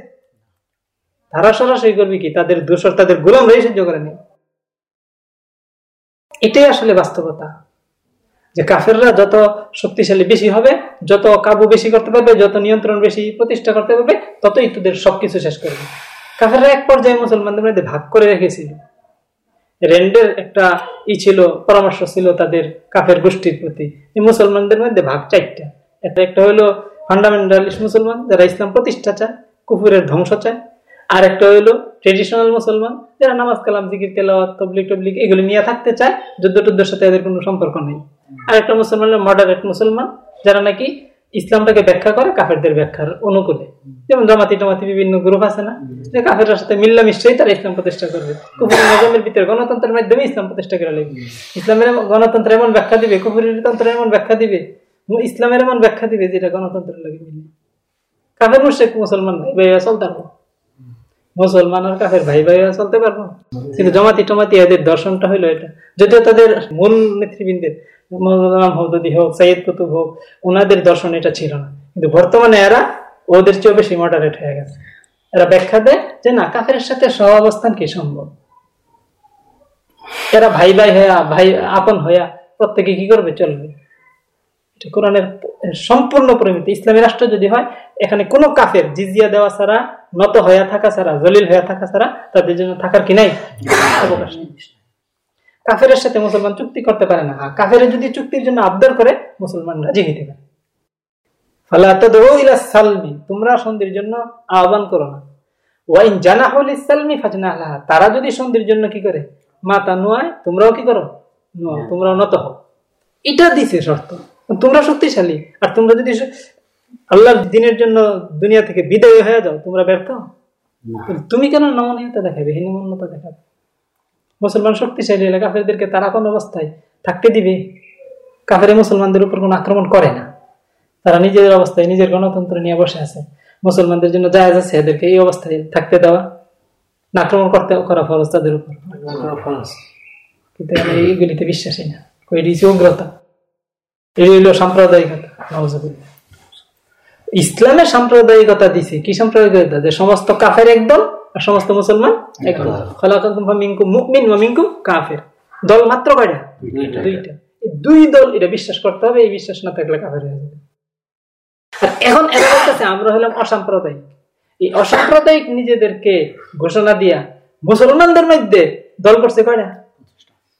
তারা সরাসরি করবি কি? তাদের দোষর তাদের গোলাম রয়ে সহ্য করে নেই। এটাই আসলে বাস্তবতা। যে কাফেররা যত শক্তিশালী বেশি হবে, যত কাবু বেশি করতে পারবে, যত নিয়ন্ত্রণ বেশি প্রতিষ্ঠা করতে পারবে, ততই তোদের সবকিছু শেষ করবে। কাফেররা এক পর্যায়ে মুসলমানদের মধ্যে ভাগ করে রেখেছিল। রেন্ডের একটা ই ছিল, পরামর্শ ছিল তাদের কাফের গোষ্ঠীর প্রতি মুসলমানদের মধ্যে ভাগ চারটা। একটা একটা হলো ফান্ডামেন্টালিস্ট মুসলমান যারা ইসলাম প্রতিষ্ঠা চায় কুকুরের ধ্বংস চায়। আর একটা হইল ট্রেডিশনাল মুসলমান যারা নামাজ, কালাম, জিকির, তেলাওয়াত তবলিক টবলিক এগুলি নিয়ে থাকতে চায় যুদ্ধ টুদ্ধের সাথে এদের কোনো সম্পর্ক নেই। আর একটা মুসলমান মডারেট মুসলমান, যারা নাকি ইসলামটাকে ব্যাখ্যা করে কাফেরদের ব্যাখ্যার অনুকূলে। যেমন জমাতি টমাতি বিভিন্ন গ্রুপ আছে না, যে কাফের সাথে মিল্লা মিশ্রই তারা ইসলাম প্রতিষ্ঠা করবে। কুফুরি নজমের ভিতরে গণতন্ত্রের মাধ্যমে ইসলাম প্রতিষ্ঠা করা লাগবে। ইসলামের গণতন্ত্র এমন ব্যাখ্যা দিবে, কুফুরির তন্ত্র এমন ব্যাখ্যা দিবে ইসলামের এমন ব্যাখ্যা দিবে যেটা গণতন্ত্রের লাগে মিলে। কাফের মুশেক মুসলমান ভাই ভাই চলতে পারব? মুসলমান আর কাফের ভাই ভাই চলতে পারব? কিন্তু জমাতি টমাতি এদের দর্শনটা হইল এটা। যদিও তাদের মূল নেতৃবৃন্দের মৌলানা হৌদি হোক সাইয়দ কুতুব হোক ওনাদের দর্শন এটা ছিল না। কিন্তু বর্তমানে এরা ওদের চেয়েও বেশি মডারেট হয়ে গেছে। এরা ব্যাখ্যা দেয় যে না কাফের সাথে সহ অবস্থান কি সম্ভব? এরা ভাই ভাই হইয়া ভাই আপন হইয়া প্রত্যেকে কি করবে? চলবে। কোরআনের সম্পূর্ণ পরিমিতি। ইসলামী রাষ্ট্র যদি হয় এখানে কোনো কাফের জিজিয়া দেওয়া ছাড়া নত হইয়া থাকা ছাড়া জলিল হইয়া থাকা ছাড়া তাদের জন্য থাকার কি নাই? অবকাশ নেই। কাফের সাথে মুসলমান চুক্তি করতে পারে না। কাফের যদি চুক্তির জন্য আবদার করে মুসলমান রাজি হইতে পারে সালমি তোমরা সন্ধির জন্য আহ্বান করো না। ওয়াইন ইসালমি ফাজনা আল্লাহ তারা যদি সন্ধির জন্য কি করে? মাতা নোয়ায় তোমরাও কি করো? তোমরাও নত হও। এটা দিছে শর্ত। তোমরা শক্তিশালী। আর তোমরা যদি আল্লাহর দিনের জন্য দুনিয়া থেকে বিদায় হয়ে যাও তোমরা ব্যর্থ তুমি কেন নমনীয়তা দেখাবে? হীনমন্যতা দেখাবে। মুসলমান শক্তিশালী হলে কাফেরদেরকে তারা কোন অবস্থায় থাকতে দিবে। কাফের মুসলমানদের উপর কোন আক্রমণ করে না। তারা নিজের অবস্থায় নিজের গণতন্ত্র নিয়ে বসে আছে। মুসলমানদের জন্য জায়জ আছে এদেরকে এই অবস্থায় থাকতে দেওয়া। না আক্রমণ করতে করা ফরজ তাদের উপর। কিন্তু আমি এইগুলিতে বিশ্বাসী না। এটি উগ্রতা। এই হইল সাম্প্রদায়িকতা। ইসলামের সাম্প্রদায়িকতা দিছে। কি সাম্প্রদায়িকতা? যে সমস্ত কাফের একদল সমস্ত মুসলমান কাফের। দল মাত্র কয়টা? দুইটা। দুই দল এটা বিশ্বাস করতে হবে এই বিশ্বাস না থাকলে কাফের হয়ে যাবে। আর এখন আমরা হলাম অসাম্প্রদায়িক। এই অসাম্প্রদায়িক নিজেদেরকে ঘোষণা দিয়া মুসলমানদের মধ্যে দল করছে কয়টা?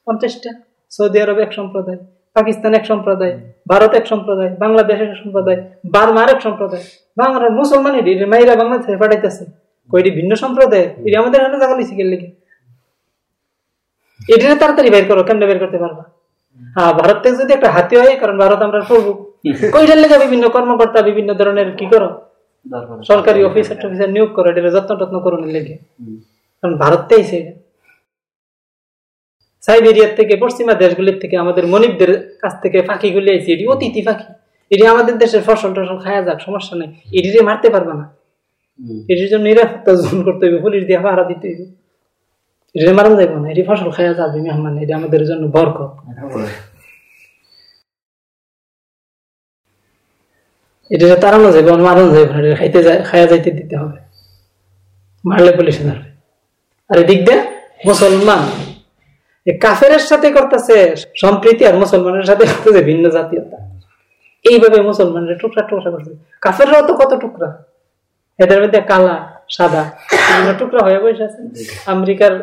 পঞ্চাশটা। সৌদি আরব এক সম্প্রদায় পাকিস্তান এক সম্প্রদায় ভারত এক সম্প্রদায় বাংলাদেশ এক সম্প্রদায় বার্মার এক সম্প্রদায়। বাংলার মুসলমান মাইরা বাংলাদেশে পাঠাইতেছে। কয়টি ভিন্ন সম্প্রদায় এটি আমাদের হাতে জায়গা লিখে গেলে এটিকে তাড়াতাড়ি বের করো কেমনে বের করতে পারবা? হ্যাঁ ভারত থেকে যদি একটা হাতি হয় কারণ ভারত আমরা প্রভু কইটার লেগে বিভিন্ন কর্মকর্তা বিভিন্ন ধরনের কি করো? সরকারি অফিসার টফিসার নিয়োগ করো এটা যত্ন টত্ন করুন লেগে। কারণ ভারত তেইছে সাইবেরিয়ার থেকে পশ্চিমা দেশগুলির থেকে আমাদের মনিবদের কাছ থেকে ফাঁকি গুলি আইছে। এটি অতিথি ফাঁকি। এটি আমাদের দেশের ফসল টসল খায়া যাক সমস্যা নেই। এটি মারতে পারবে না। এটির জন্য নিরাপত্তা জোন করতে পুলিশ দিয়ে পাহারা দিতে এটা যাইব না, এটি ফসল যাবে মেহমান এটি আমাদের জন্য এটা তাড়ানো যাবে না খাইতে খায়া যাইতে দিতে হবে। মারলে পুলিশে ধরবে। আর এদিক দিয়ে মুসলমান কাফের সাথে করতেছে সম্প্রীতি আর মুসলমানের সাথে করতেছে ভিন্ন জাতীয়তা। এইভাবে মুসলমানের টুকরা টুকরা করছে। কাফেররাও তো কত টুকরা? এদের মধ্যে কালা সাদা টুকরা হয়ে বসে আছে। আমেরিকার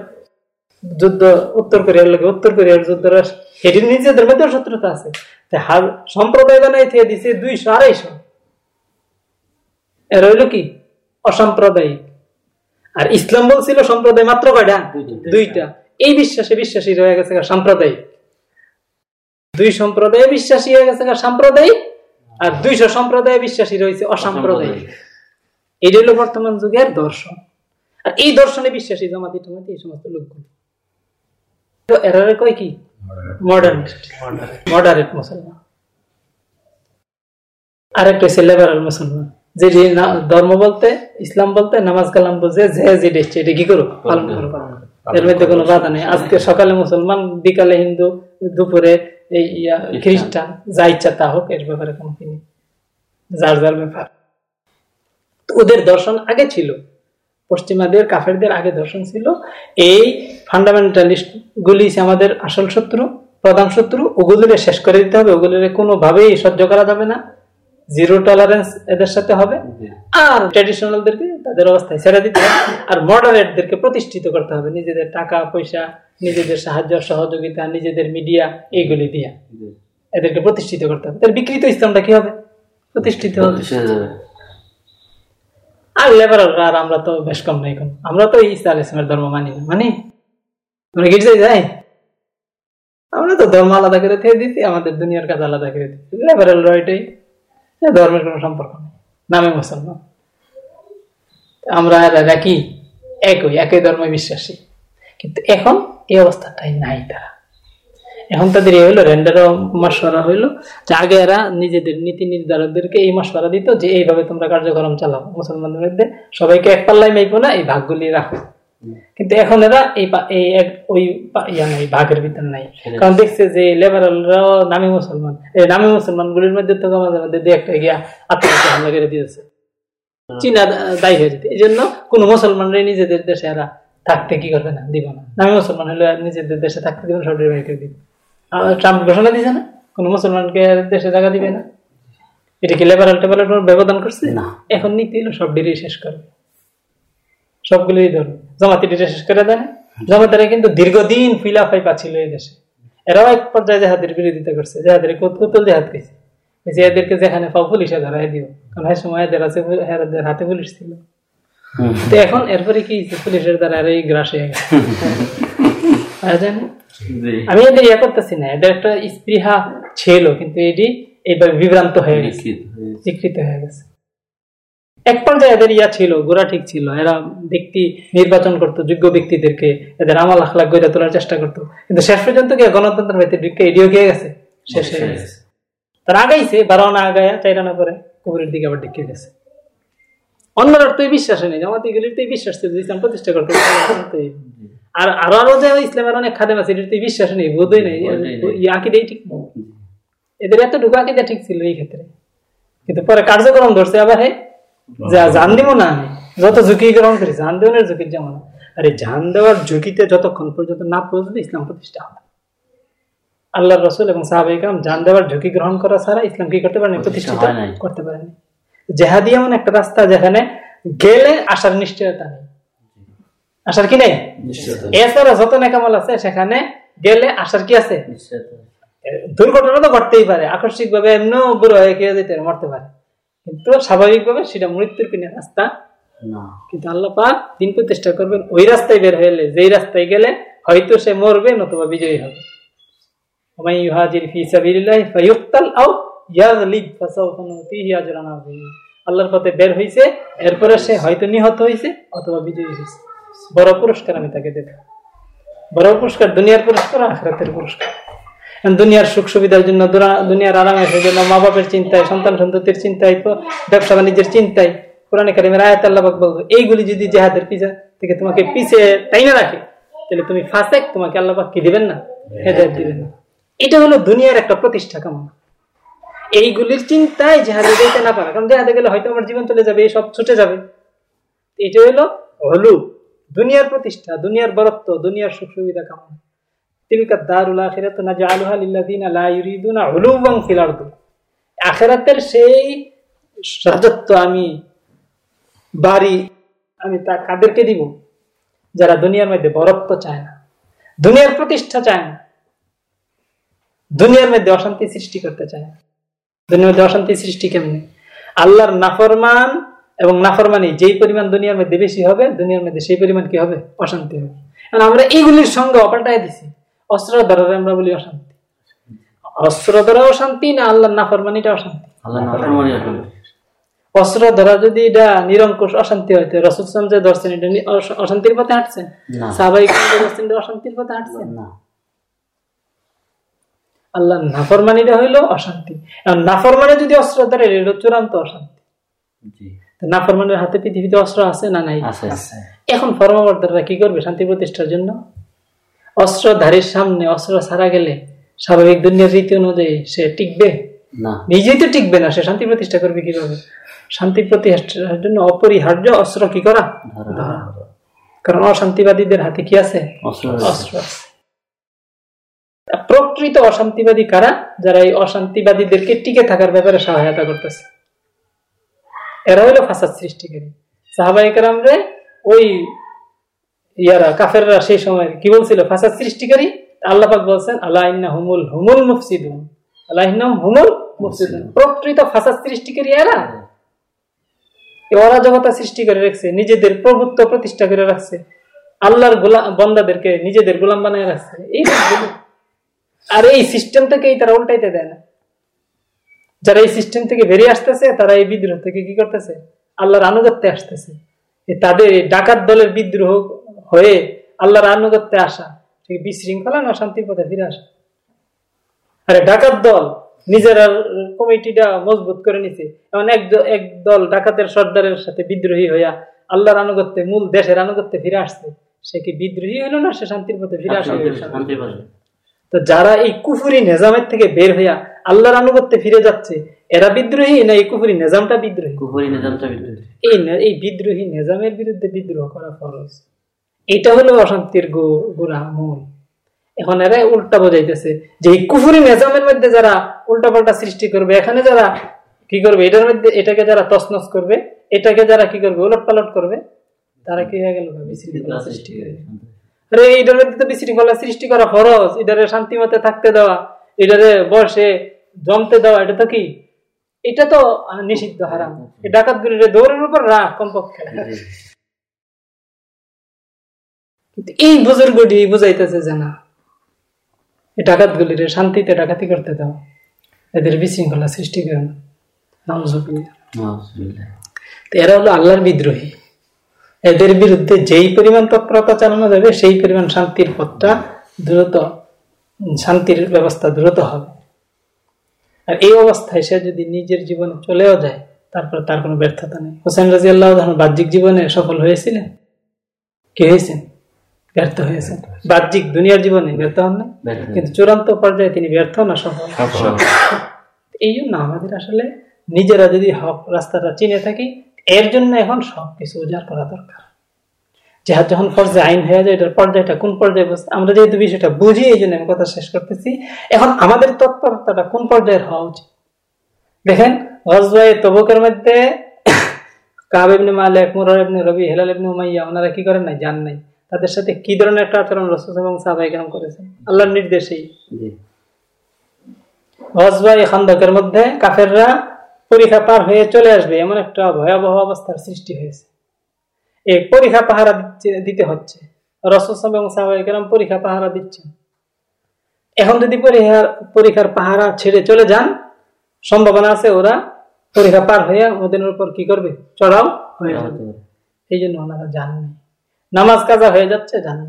যুদ্ধ উত্তর কোরিয়ার লোক উত্তর কোরিয়ার যুদ্ধ এটির নিজেদের মধ্যে শত্রুতা আছে। সম্প্রদায় বানাই থেকে দিছে দুইশো আড়াইশো। এর হইল কি? অসাম্প্রদায়িক। আর ইসলাম বলছিল সম্প্রদায় মাত্র কয়টা? দুইটা। এই বিশ্বাসে বিশ্বাসী রয়ে গেছে সাম্প্রদায়িক। দুই সম্প্রদায় বিশ্বাসী হয়ে গেছে সাম্প্রদায়িক আর দুইশো সম্প্রদায় বিশ্বাসী রয়েছে অসাম্প্রদায়িক। এই হলো বর্তমান যুগের দর্শন। আর এই দর্শনে বিশ্বাসী জমাতি টমাতি এই সমস্ত লোকগুলো। এরারে কয় কি? মডার্ন মডারেট মুসলমান। আরেকটা হচ্ছে লেবারাল মুসলমান। যে ধর্ম বলতে ইসলাম বলতে নামাজ কালাম বুঝে যে যে দেখছে এটা কি করো। পালন করো এর মধ্যে কোনো বাধা নেই। আজকে সকালে মুসলমান বিকালে হিন্দু দুপুরে এই খ্রিস্টান যা ইচ্ছা তা হোক এর ব্যাপারে কোনো কি নেই। যার যার ব্যাপার। ওদের দর্শন আগে ছিল। পশ্চিমাদের কাফেরদের আগে দর্শন ছিল। এই ফান্ডামেন্টালিস্ট গুলি আমাদের আসল শত্রু প্রধান শত্রু। ওগুলোরে শেষ করে দিতে হবে। ওগুলোরে কোনোভাবেই সহ্য করা যাবে না। জিরো টলারেন্স এদের সাথে হবে। আর ট্রেডিশনালদেরকে তাদের অবস্থায় ছেড়ে দিতে হবে। আর মডারেটদেরকে প্রতি প্রতিষ্ঠিত করতে হবে। নিজেদের টাকা পয়সা নিজেদের সাহায্য সহযোগিতা নিজেদের মিডিয়া এইগুলি দিয়া। এদেরকে প্রতিষ্ঠিত করতে হবে। তাহলে বিকৃত ইসলামটা কি হবে। প্রতিষ্ঠিত হবে। আর লেবাররা আর আমরা তো বেশ কম নাই কম আমরা তো ইসা আল ইসলামের ধর্ম মানি না। মানি, আমরা গির্জায় যাই? আমরা তো ধর্ম আলাদা করে থেকে দিচ্ছি আমাদের দুনিয়ার কাজ আলাদা করে দিচ্ছি লেবারেলরা এটাই ধর্মের কোনো সম্পর্ক নেই। নামে মুসলমান। আমরা কি? একই একই ধর্মে বিশ্বাসী। কিন্তু এখন এই অবস্থাটাই নাই তারা। এখন তাদের এ হইল রেন্ডারও মশওয়ারা হইল যে আগে এরা নিজেদের নীতি নির্ধারকদেরকে এই মশওয়ারা দিত যে এইভাবে তোমরা কার্যক্রম চালাও। মুসলমানদের মধ্যে সবাইকে এক পাল্লাই মেইব না এই ভাগগুলি রাখো। কিন্তু এখন এরা এই ওই ইয়া নাই ভাগের ভিতর নাই। কারণ দেখছে যে লেবারালরাও নামি মুসলমান। এই নামি মুসলমান গুলির মধ্যে তো মাঝে মধ্যে দু একটা গিয়া আত্মহত্যা হামলা করে দিয়েছে। চীনা দায়ী হয়ে যেতে। এই জন্য কোন মুসলমানরাই নিজেদের দেশে এরা থাকতে কি করবে না দিব না। নামি মুসলমান হলে নিজেদের দেশে থাকতে দিবেন সব বাইরে করে দিবে ট্রাম্প ঘোষণা দিছে না? কোন মুসলমানকে দেশে জায়গা দিবে না? এটা কি লেবারাল টেবারাল ব্যবধান করছে? না। এখন নীতি হলো সব ডিগ্রি শেষ করবে সবগুলোই ধরবে জামাতি ডিগ্রি শেষ করে দেয় জামাতেরা কিন্তু দীর্ঘদিন ফিলাফাই পাচ্ছিল এই দেশে। এরাও এক পর্যায়ে জাহাদের বিরোধিতা করছে। জাহাদের কুতুল জাহাদ করেছে যে এদেরকে যেখানে পাও পুলিশে ধরাই দিও। কারণ হ্যাঁ সময় এদের আছে এদের হাতে পুলিশ ছিল। তো এখন এরপরে কি পুলিশের দ্বারা এই গ্রাস হয়ে গেছে। আমি এদের ইয়া করতেছি না এদের একটা স্পৃহা ছিল কিন্তু এটি এইভাবে বিভ্রান্ত হয়ে গেছে বিকৃত হয়ে গেছে। এক পর্যায়ে এদের ইয়া ছিল গোড়া ঠিক ছিল এরা ব্যক্তি নির্বাচন করতো যোগ্য ব্যক্তিদেরকে এদের আমল আখলাখ গড়ে তোলার চেষ্টা করতো। কিন্তু শেষ পর্যন্ত কি গণতন্ত্রের ভিত্তি ঢুকে এডিও গিয়ে গেছে শেষ হয়ে গেছে। তার আগাইছে বারো না আগায় চাইরা না করে কুকুরের দিকে আবার ঢুকে গেছে। অন্যরা তো বিশ্বাস নেই জামাত এগুলির তো বিশ্বাস ছিল ইসলাম প্রতিষ্ঠা করতে আর আরও আরও যে ইসলামের অনেক খাদেম আছে এটির তো বিশ্বাস নেই বোধই নেই। আকিদাই ঠিক এদের এত ঢুকা আকিদা ঠিক ছিল এই ক্ষেত্রে। কিন্তু পরে কার্যক্রম ধরছে আবার হ্যাঁ যা জান দিব না যত ঝুঁকি গ্রহণ করি জান দেওয়ার ঝুঁকির যেমন আর এই জান দেওয়ার ঝুঁকিতে যতক্ষণ পর্যন্ত না পৌঁছবে ইসলাম প্রতিষ্ঠা হবে। আল্লাহ রসুল এবং সাহাবাহিকাম জান দেওয়ার ঝুঁকি গ্রহণ করা ছাড়া ইসলাম কি করতে পারেনি প্রতিষ্ঠিত করতে পারেনি। জেহাদি এমন একটা রাস্তা যেখানে গেলে আসার নিশ্চয়তা নেই। আসার কি নেই? এছাড়া যত নেকামল আছে সেখানে গেলে আসার কি আছে? দুর্ঘটনা তো ঘটতেই পারে। আকস্মিক ভাবে এমনিও বুড়ো হয়ে কেউ যেতে মরতে পারে। কিন্তু স্বাভাবিক ভাবে সেটা মৃত্যুর কিনে রাস্তা। কিন্তু আল্লাহ পাক দিন প্রতিষ্ঠা করবেন ওই রাস্তায় বের হয়ে যেই রাস্তায় গেলে হয়তো সে মরবে নতুবা বিজয়ী হবে। আল্লাহর পথে বের হয়েছে এরপরে সে হয়তো নিহত হয়েছে অথবা বিজয়ী হয়েছে বড় পুরস্কার আমি তাকে দেব। বড় পুরস্কার দুনিয়ার পুরস্কার, আখরাতের পুরস্কার। দুনিয়ার সুখ সুবিধার জন্য দুনিয়ার আরামের জন্য মা বাপের চিন্তায়, সন্তান সন্ততির চিন্তায় ব্যবসা বাণিজ্যের চিন্তায়, কোরআন কারিমের আয়াত আল্লাহ বলব এইগুলি যদি জেহাদের পিছা থেকে তোমাকে পিছিয়ে তাই না রাখে, তাহলে তুমি ফাঁসেক, তোমাকে আল্লাহ কি দিবেন না? হেদায়ত দিবেন না। এটা হলো দুনিয়ার একটা প্রতিষ্ঠা কামনা। এইগুলির চিন্তায় জেহাদে যেতে না পারা। কারণ জেহাদে গেলে হয়তো আমার জীবন চলে যাবে, এই সব ছুটে যাবে। এটা হলো হলু দুনিয়ার প্রতিষ্ঠা, দুনিয়ার বরত্ব, দুনিয়ার সুখ সুবিধা কামনা। তিলকা দারুল সেই রাজত্ব আমি, বাড়ি আমি তা কাদেরকে দিব যারা দুনিয়ার মধ্যে বরত্ব চায় না, দুনিয়ার প্রতিষ্ঠা চায় না, দুনিয়ার মধ্যে অশান্তি সৃষ্টি করতে চায় না। দুনিয়ার মধ্যে অশান্তি সৃষ্টি কেমনি? আল্লাহর নাফরমান এবং নাফরমানি যেই পরিমাণ দুনিয়ার মধ্যে বেশি হবে দুনিয়ার মধ্যে সেই পরিমাণ কি হবে? অশান্তি হবে। কারণ আমরা এইগুলির সঙ্গে অপাল্টাই দিছি। অস্ত্র দ্বারা আমরা বলি অশান্তি। অস্ত্র দ্বারা অশান্তি না আল্লাহ নাফরমানিটা অশান্তি? অস্ত্র যদি এটা নিরঙ্কুশ অশান্তি হইতো রসুল যে ধরছেন এটা অশান্তির পথে হাঁটছেন? স্বাভাবিক অশান্তির পথে হাঁটছেন? না। আল্লাহ নাফরমানিটা হইল অশান্তি। নাফরমানে যদি অস্ত্র ধরে এটা চূড়ান্ত অশান্তি। নাফরমানের হাতে পৃথিবীতে অস্ত্র আছে না নাই? এখন ফরমাবর্তারা কি করবে শান্তি প্রতিষ্ঠার জন্য? অস্ত্রধারীর সামনে অস্ত্র ছাড়া গেলে স্বাভাবিক দুনিয়ার রীতি অনুযায়ী সে টিকবে? নিজেই তো টিকবে না সে শান্তি প্রতিষ্ঠা করবে কীভাবে? শান্তি প্রতিষ্ঠার জন্য অপরিহার্য অস্ত্র কি করা? কারণ অশান্তিবাদীদের হাতে কি আছে? অস্ত্র আছে। প্রকৃত অশান্তিবাদী কারা? যারা এই অশান্তিবাদীদেরকে টিকে থাকার ব্যাপারে সহায়তা করতেছে। এরা হইল ফাসাদ সৃষ্টিকারী। সাহাবাহিক ওই ইয়ারা কাফেররা সেই সময় কি বলছিল? ফাসাদ সৃষ্টিকারী? আল্লাপাক বলছেন আল্লাহ হুমুল হুমুল মুফসিদুন। আল্লাহ হুমুল মুফসিদুন। প্রকৃত ফাসাদ সৃষ্টিকারী এরা? অরাজকতা সৃষ্টি করে রাখছে নিজেদের প্রভুত্ব প্রতিষ্ঠা করে রাখছে। আল্লাহর গোলাম বন্দাদেরকে নিজেদের গোলাম বানায় রাখছে। এই আর এই সিস্টেমটাকেই তারা উল্টাইতে দেয় না। যারা এই সিস্টেম থেকে বেরিয়ে আসতেছে তারা এই বিদ্রোহ থেকে কি করতেছে? আল্লাহর আনুগত্যে আসতেছে। তাদের ডাকাত দলের বিদ্রোহ হয়ে আল্লাহর আনুগত্যে আসা ঠিক বিশৃঙ্খলা না শান্তির পথে ফিরে আসা। আরে ডাকাত দল নিজের কমিটিটা মজবুত করে নিছে। এমন এক এক দল ডাকাতের সর্দারের সাথে বিদ্রোহী হইয়া আল্লাহর আনুগত্যে মূল দেশের আনুগত্যে ফিরে আসছে সে কি বিদ্রোহী হইল না সে শান্তির পথে ফিরে আসে? তো যারা এই কুফুরি নেজামের থেকে বের হইয়া আল্লাহর আনুগত্যে ফিরে যাচ্ছে এরা বিদ্রোহী না এই কুফুরি নেজামটা বিদ্রোহী? কুফুরি নেজামটা বিদ্রোহী। এই এই বিদ্রোহী নেজামের বিরুদ্ধে বিদ্রোহ করা ফরজ। এটা হলো অশান্তির গোড়া মূল। এখন এরা উল্টা বোঝাইতেছে যে এই কুফুরি নেজামের মধ্যে যারা উল্টা পাল্টা সৃষ্টি করবে এখানে যারা কি করবে এটার মধ্যে এটাকে যারা তসনস করবে এটাকে যারা কি করবে উলট পালট করবে তারা কি হয়ে গেল বিশৃঙ্খলা সৃষ্টি আরে এটার মধ্যে তো বিশৃঙ্খলা সৃষ্টি করা ফরজ এটারে শান্তি মতে থাকতে দেওয়া এটারে বসে জমতে দেওয়া এটা তো কি? এটা তো নিষিদ্ধ হারাম। ডাকাত গুলির দৌড়ের উপর রাখ কমপক্ষে। এই বুজুর্গটি বুঝাইতেছে যে না ডাকাত গুলির শান্তিতে ডাকাতি করতে দাও। এদের বিশৃঙ্খলা সৃষ্টি করে না। এরা হলো আল্লাহর বিদ্রোহী। এদের বিরুদ্ধে যেই পরিমাণ তৎপরতা চালানো যাবে সেই পরিমাণ শান্তির পথটা দ্রুত শান্তির ব্যবস্থা দ্রুত হবে। আর এই অবস্থায় সে যদি নিজের জীবনে চলেও যায় তারপর তার কোনো ব্যর্থতা নেই। হোসেন রাজি আল্লাহ বাহ্যিক জীবনে সফল হয়েছিলেন? কি হয়েছেন? ব্যর্থ হয়েছেন। বাহ্যিক দুনিয়ার জীবনে ব্যর্থ হন না কিন্তু চূড়ান্ত পর্যায়ে তিনি ব্যর্থ না সফল? এই জন্য আমাদের আসলে নিজেরা যদি হক রাস্তাটা চিনে থাকি এর জন্য এখন সবকিছু উজাড় করা দরকার। জেহাদ যখন পর্যায়ে আইন হয়ে যায় এটার পর্যায়টা কোন পর্যায়ে আমরা যেহেতু বিষয়টা বুঝি এই জন্য আমি কথা শেষ করতেছি। এখন আমাদের তৎপরতাটা কোন পর্যায়ের হওয়া উচিত? দেখেন হজবাই তবকের মধ্যে কাব ইবনে মালিক মুরার ইবনে রবি হেলাল ইবনে উমাইয়া ওনারা কি করেন নাই? জান নাই। তাদের সাথে কি ধরনের একটা আচরণ রসুল এবং সাহাবাই কেন করেছেন? আল্লাহর নির্দেশেই। হজবাই খান্দকের মধ্যে কাফেররা পরীক্ষা পার হয়ে চলে আসবে এমন একটা ভয়াবহ অবস্থার সৃষ্টি হয়েছে। পরীক্ষা পাহারা দিতে হচ্ছে। রসম এবং সাহাবাহিকেরাম পরীক্ষা পাহারা দিচ্ছেন। এখন যদি পরীক্ষার পরীক্ষার পাহারা ছেড়ে চলে যান সম্ভাবনা আছে ওরা পরীক্ষা পার হয়ে ওদের উপর কি করবে? চড়াও হয়ে যাবে। এই জন্য ওনারা জাননি নামাজ কাজা হয়ে যাচ্ছে জানেন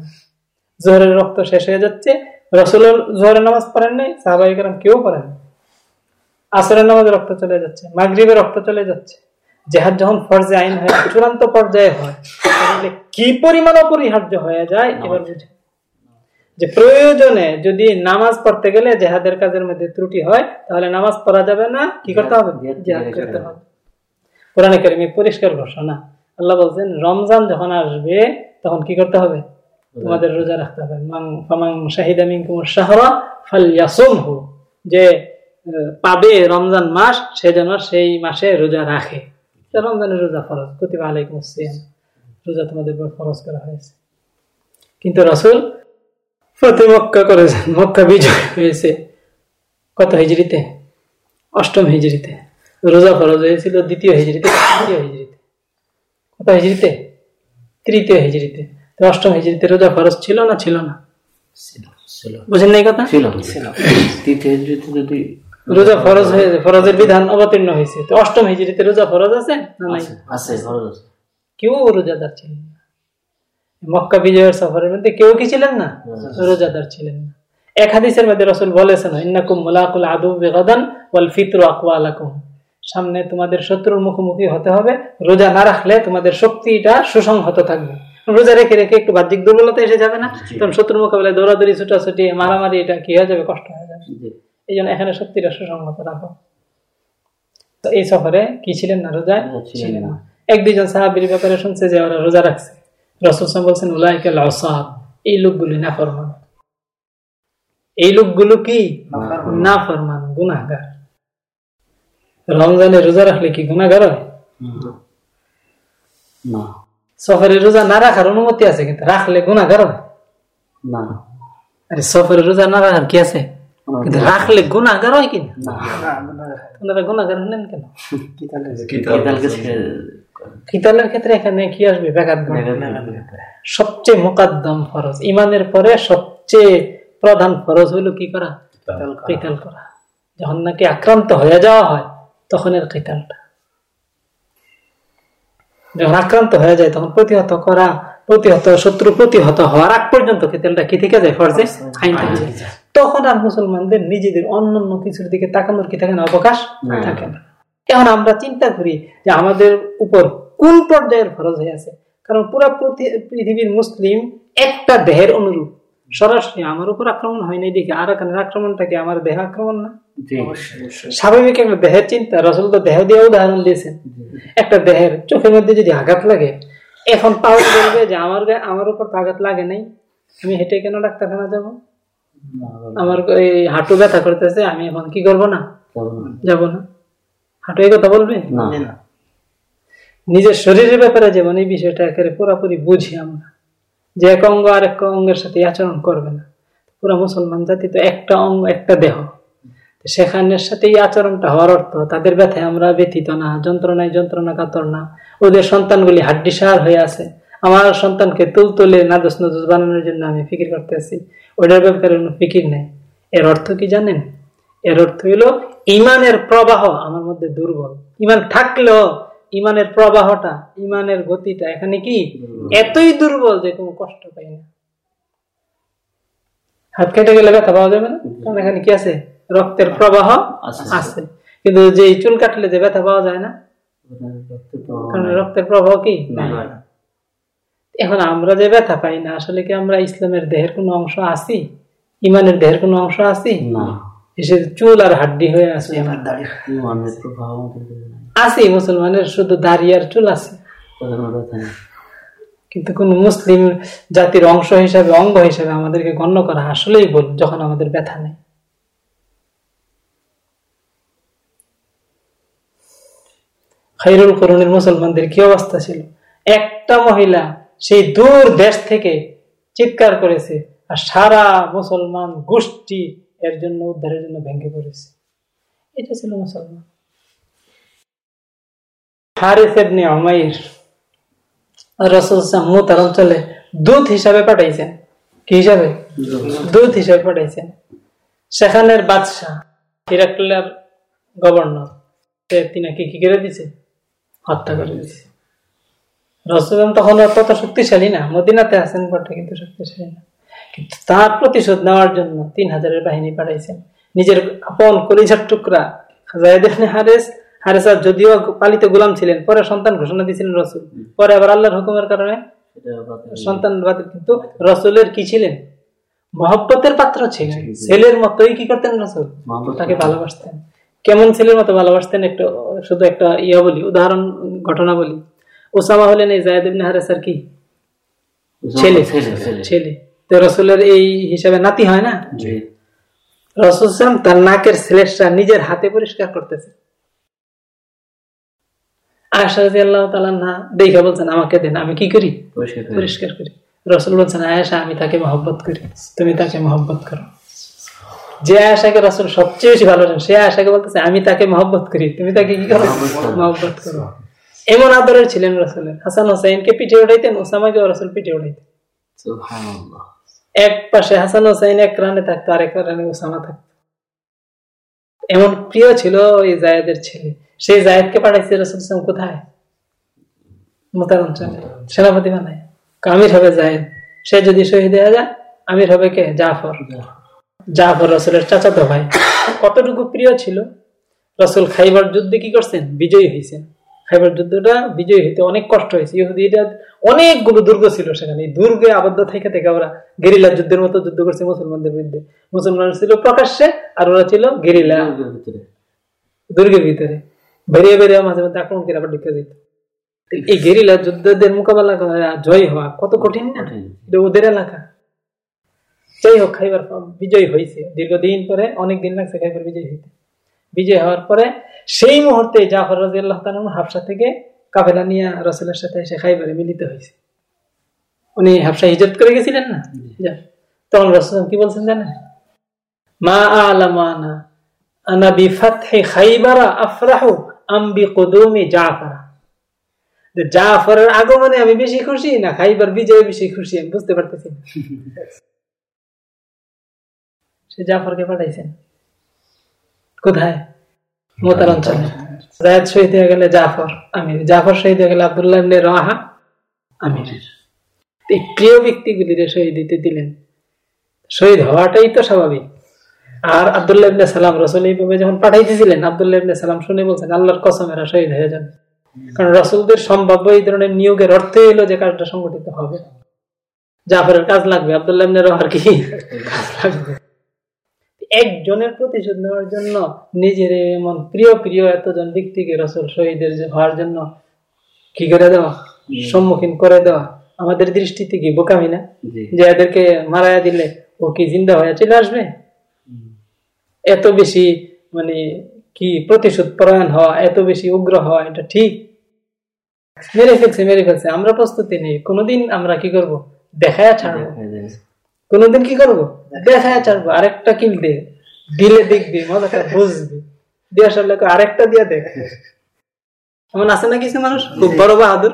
জোহরের রক্ত শেষ হয়ে যাচ্ছে। রসুলের জোহরের নামাজ পড়েন নাই সাহাবাহিকেরাম কেউ পড়েন আসরের নামাজে রক্ত চলে যাচ্ছে মাগরীবের রক্ত চলে যাচ্ছে। জেহাদ যখন ফর্জে আইন হয় চূড়ান্ত পর্যায়ে হয় তাহলে কি পরিমাণ অপরিহার্য হয়ে যায়? এবার বুঝে। যে প্রয়োজনে যদি নামাজ পড়তে গেলে জেহাদের কাজের মধ্যে ত্রুটি হয় তাহলে নামাজ পড়া যাবে না কি করতে হবে? জেহাদ করতে হবে। কোরআন কারিমে পরিষ্কার ঘোষণা। আল্লাহ বলছেন রমজান যখন আসবে তখন কি করতে হবে? তোমাদের রোজা রাখতে হবে। মাং শাহিদা মিনকুম শাহরা ফালিয়াসুমহু যে পাবে রমজান মাস সে যেন সেই মাসে রোজা রাখে। রমজানের রোজা ফরজ কতিবা আলাইকুম সিয়াম রোজা তোমাদের উপর ফরজ করা হয়েছে। কিন্তু রসুল প্রতি মক্কা করেছেন মক্কা বিজয় হয়েছে কত হিজড়িতে? অষ্টম হিজড়িতে। রোজা ফরজ হয়েছিল দ্বিতীয় হিজড়িতে তৃতীয় হিজড়িতে। কত হিজড়িতে? তৃতীয় হিজড়িতে। অষ্টম হিজড়িতে রোজা ফরজ ছিল না? ছিল না। বুঝেন নাই কথা? ছিল তৃতীয় হিজড়িতে যদি রোজা ফরজ হয়েছে ফরজের বিধান অবতীর্ণ হয়েছে। তো অষ্টম হিজড়িতে রোজা ফরজ আছে না নাই? কেউ রোজাদার ছিলেন না। মক্কা বিজয়ের সফরের মধ্যে কেউ কি ছিলেন না? রোজাদার ছিলেন। না। এক হাদিসের মধ্যে রসুল বলেছেন ইন্নাকুম মুলাকুল আদু বেগাদান ওয়াল ফিতর আকওয়ালাকুম। সামনে তোমাদের শত্রুর মুখোমুখি হতে হবে। রোজা না রাখলে তোমাদের শক্তিটা সুসংহত থাকবে। রোজা রেখে রেখে একটু বাহ্যিক দুর্বলতা এসে যাবে না? তখন শত্রুর মোকাবেলায় দৌড়াদৌড়ি ছুটাছুটি মারামারি এটা কি হয়ে যাবে? কষ্ট হয়ে যাবে। এই জন্য এখানে শক্তিটা সুসংহত রাখো। তো এই সফরে কি ছিলেন না রোজায়? ছিলেন না। এক দুইজন সাহাবির ব্যাপারে শুনছে যে ওরা রোজা রাখছে। রসুল বলছেন উলাইকে লাউসাব। এই লোকগুলি না ফরমান এই লোকগুলো কি? না ফরমান গুনাগার রমজানে রোজা রাখলে কি গুনাগার হয়? সফরের রোজা না রাখার অনুমতি আছে কিন্তু রাখলে গুণাগার না। আরে সফরে রোজা না রাখার কি আছে? কিন্তু রাখলে গুণাগার হয় কিনা আপনারা গুণাগার হলেন কেন? কিতালের ক্ষেত্রে। এখানে কি আসবে? বেকার সবচেয়ে মোকাদ্দম ফরজ। ইমানের পরে সবচেয়ে প্রধান ফরজ হলো কি করা? কিতাল করা। যখন নাকি আক্রান্ত হয়ে যাওয়া হয় তখন এর কিতালটা। যখন আক্রান্ত হয়ে যায় তখন প্রতিহত করা প্রতিহত শত্রু প্রতিহত হওয়ার আগ পর্যন্ত কিতালটা কি থেকে যায়? ফরজে আইন থেকে তখন আর মুসলমানদের নিজেদের অন্য অন্য কিছুর দিকে তাকানোর কি থাকে না? অবকাশ থাকে না। এখন আমরা চিন্তা করি যে আমাদের উপর কোন পর্যায়ের ফরজ হয়ে আছে? কারণ পুরা পৃথিবীর মুসলিম একটা দেহের অনুরূপ। সরাসরি আমার উপর আক্রমণ হয় নাই দেখি আর এখানের আক্রমণটা কি আমার দেহ আক্রমণ না? স্বাভাবিক একটা দেহের চিন্তা। রসল তো দেহ দিয়ে উদাহরণ দিয়েছেন। একটা দেহের চোখের মধ্যে যদি আঘাত লাগে এখন পাও বলবে যে আমার গায়ে আমার উপর তো আঘাত লাগে নাই। আমি হেঁটে কেন ডাক্তারখানা যাব? আমার এই হাঁটু ব্যথা করতেছে আমি এখন কি করব না? যাব না। হাঁটু এই কথা বলবে? না। নিজের শরীরের ব্যাপারে যেমন এই বিষয়টা একেবারে পুরোপুরি বুঝি আমরা। যে এক অঙ্গ আর এক অঙ্গের সাথে আচরণ করবে না। পুরা মুসলমান জাতি তো একটা অঙ্গ একটা দেহ। সেখানের সাথে এই আচরণটা হওয়ার অর্থ তাদের ব্যথায় আমরা ব্যথিত না যন্ত্রণায় যন্ত্রণা কাতর না। ওদের সন্তানগুলি হাড্ডিসার হয়ে আছে। আমার সন্তানকে তুল তুলে নাদস নদস বানানোর জন্য আমি ফিকির করতেছি ওটার ব্যাপারে কোনো ফিকির নেই। এর অর্থ কি জানেন? এর অর্থ হলো ইমানের প্রবাহ আমার মধ্যে দুর্বল। ইমান থাকলেও ইমানের প্রবাহটা ইমানের গতিটা এখানে কি? এতই দুর্বল যে কোনো কষ্ট পাই না। হাত কেটে গেলে ব্যথা পাওয়া যাবে না? কারণ এখানে কি আছে? রক্তের প্রবাহ আছে। কিন্তু যে চুল কাটলে যে ব্যথা পাওয়া যায় না? কারণ রক্তের প্রবাহ কি? এখন আমরা যে ব্যথা পাই না আসলে কি আমরা ইসলামের দেহের কোনো অংশ আছি? ইমানের দেহের কোনো অংশ আছি? এসে চুল আর হাড্ডি হয়ে আছে। আমার। আছি মুসলমানের শুধু দাড়ি আর চুল আছে। কিন্তু কোন মুসলিম জাতির অংশ হিসাবে অঙ্গ হিসাবে আমাদেরকে গণ্য করা আসলেই ভুল যখন আমাদের ব্যথা নেই। খাইরুল করুণের মুসলমানদের কি অবস্থা ছিল? একটা মহিলা সেই দূর দেশ থেকে চিৎকার করেছে আর সারা মুসলমান গোষ্ঠী এর জন্য উদ্ধারের জন্য ভেঙে পড়েছে। এটা ছিল মুসলমান। দূত হিসাবে পাঠাইছেন। কি হিসাবে? দূত হিসাবে পাঠাইছেন। সেখানের বাদশাহ হিরাক্লার গভর্নর তিনাকে কি করে দিছে? হত্যা করে দিছে রসুল তখন তত শক্তিশালী না মদিনাতে আছেন বটে কিন্তু শক্তিশালী না। কিন্তু তার প্রতিশোধ নেওয়ার জন্য তিন হাজারের বাহিনী পাঠাইছেন। নিজের আপন কলিজার টুকরা জায়দ ইবনে হারেস হারেসা যদিও পালিত গোলাম ছিলেন পরে সন্তান ঘোষণা দিয়েছিলেন রসুল। পরে আবার আল্লাহর হুকুমের কারণে সন্তান কিন্তু রসুলের কি ছিলেন? মহব্বতের পাত্র ছিলেন। ছেলের মতোই কি করতেন রসুল? তাকে ভালোবাসতেন। কেমন ছেলের মতো ভালোবাসতেন একটু শুধু একটা ইয়া বলি উদাহরণ ঘটনা বলি। ওসামা হলেন এই জায়দ ইবনে হারেসার কি? ছেলে। ছেলে তো রসুলের এই হিসাবে নাতি হয় না? রসুল তার নাকের শ্লেষটা নিজের হাতে পরিষ্কার করতেছে। দেখে বলছেন আমাকে দেন আমি কি করি? পরিষ্কার পরিষ্কার করি। রসুল বলছেন আয়েশা আমি তাকে মহব্বত করি। তুমি তাকে মহব্বত করো। যে আয়েশাকে রসুল সবচেয়ে বেশি ভালোবাসেন সে আয়েশাকে বলতেছে আমি তাকে মহব্বত করি। তুমি তাকে কি করো? মহব্বত করো। এমন আদরের ছিলেন রসুলের। হাসান হোসাইনকে পিঠে উঠাইতেন ওসামাকে রসুল পিঠে উঠাইতেন। এক পাশে হাসান হোসাইন এক রানে থাকতো আরেক রানে ওসামা থাকতো। এমন প্রিয় ছিল ওই জায়েদের ছেলে। সেই জায়েদকে পাঠাইছে রসুল ইসলাম কোথায়? মোতার অঞ্চলে। সেনাপতি বানায়। আমির হবে জায়েদ। সে যদি শহীদ হয়ে যায় আমির হবে কে? জাফর। জাফর রসুলের চাচাতো ভাই। কতটুকু প্রিয় ছিল? রসুল খাইবার যুদ্ধে কি করছেন? বিজয়ী হয়েছেন খাইবার যুদ্ধটা বিজয়ী হইতে অনেক কষ্ট হয়েছে। ইহুদিরা অনেকগুলো দুর্গ ছিল সেখানে। এই দুর্গে আবদ্ধ থেকে থেকে ওরা গেরিলা যুদ্ধের মতো যুদ্ধ করছে মুসলমানদের বিরুদ্ধে। মুসলমান ছিল প্রকাশ্যে আর ওরা ছিল গেরিলা দুর্গের ভিতরে। দুর্গের ভিতরে। বেরিয়ে বেরিয়ে মাঝে মধ্যে আক্রমণ করে আবার ঢুকে যেত। এই গেরিলা যুদ্ধদের মোকাবেলা করা জয় হওয়া কত কঠিন না? এটা ওদের এলাকা। যাই হোক খাইবার বিজয় হয়েছে দীর্ঘদিন পরে অনেক দিন লাগছে খাইবার বিজয় হইতে। বিজয় হওয়ার পরে সেই মুহূর্তে জাফর রাজি আল্লাহ হাফসা থেকে কাফেলা নিয়ে রসুলের সাথে এসে খাইবারে মিলিত হয়েছে উনি হাফসা হিজত করে গেছিলেন না? তখন রসুল কি বলছেন জানেন? মা আলামানা আনা বিফাতহি খাইবারা আফরাহু আম বিকুদুমি জাফারা। জাফরের আগমনে আমি বেশি খুশি না খাইবার বিজয়ে বেশি খুশি আমি বুঝতে পারতেছি জাফরকে পাঠাইছেন। কোথায়? মোতার অঞ্চলে। জায়দ শহীদ হয়ে গেলে জাফর, আমির। জাফর শহীদ হয়ে গেলে আবদুল্লাহ রাহা আমির এই প্রিয় ব্যক্তিগুলিরে শহীদ দিতে দিলেন, শহীদ হওয়াটাই তো স্বাভাবিক। আর আবদুল্লাহ ইবনে সালাম রসুল এইভাবে যখন পাঠাইতেছিলেন, আবদুল্লাহ ইবনে সালাম শুনে বলছেন, আল্লাহর কসম, এরা শহীদ হয়ে যাবে। কারণ রসুলদের সম্ভাব্য এই ধরনের নিয়োগের অর্থ হলো যে কাজটা সংগঠিত হবে। জাফরের কাজ লাগবে, আবদুল্লাহ ইবনে রহার কি? কাজ লাগবে। একজনের প্রতিশোধ নেওয়ার জন্য নিজের এমন প্রিয় প্রিয় এতজন ব্যক্তিকে রসুল শহীদের যে হওয়ার জন্য কি করে দেওয়া? সম্মুখীন করে দেওয়া? আমাদের দৃষ্টিতে কি বোকামি না? যে এদেরকে মারায়া দিলে ও কি জিন্দা হয়ে চলে আসবে? এত বেশি মানে কি প্রতিশোধ পরায়ণ হওয়া এত বেশি উগ্র হওয়া এটা ঠিক? মেরে ফেলছে মেরে ফেলছে আমরা প্রস্তুতি নেই কোনোদিন আমরা কি করব? দেখায় ছাড়বো। কোনোদিন কি করব? দেখায় ছাড়বো আরেকটা দে দিলে দেখবি মজাটা বুঝবি। দিয়ে আসলে কয়, আরেকটা দিয়ে দেখ। এমন আছে না কিছু মানুষ? খুব বড় বাহাদুর।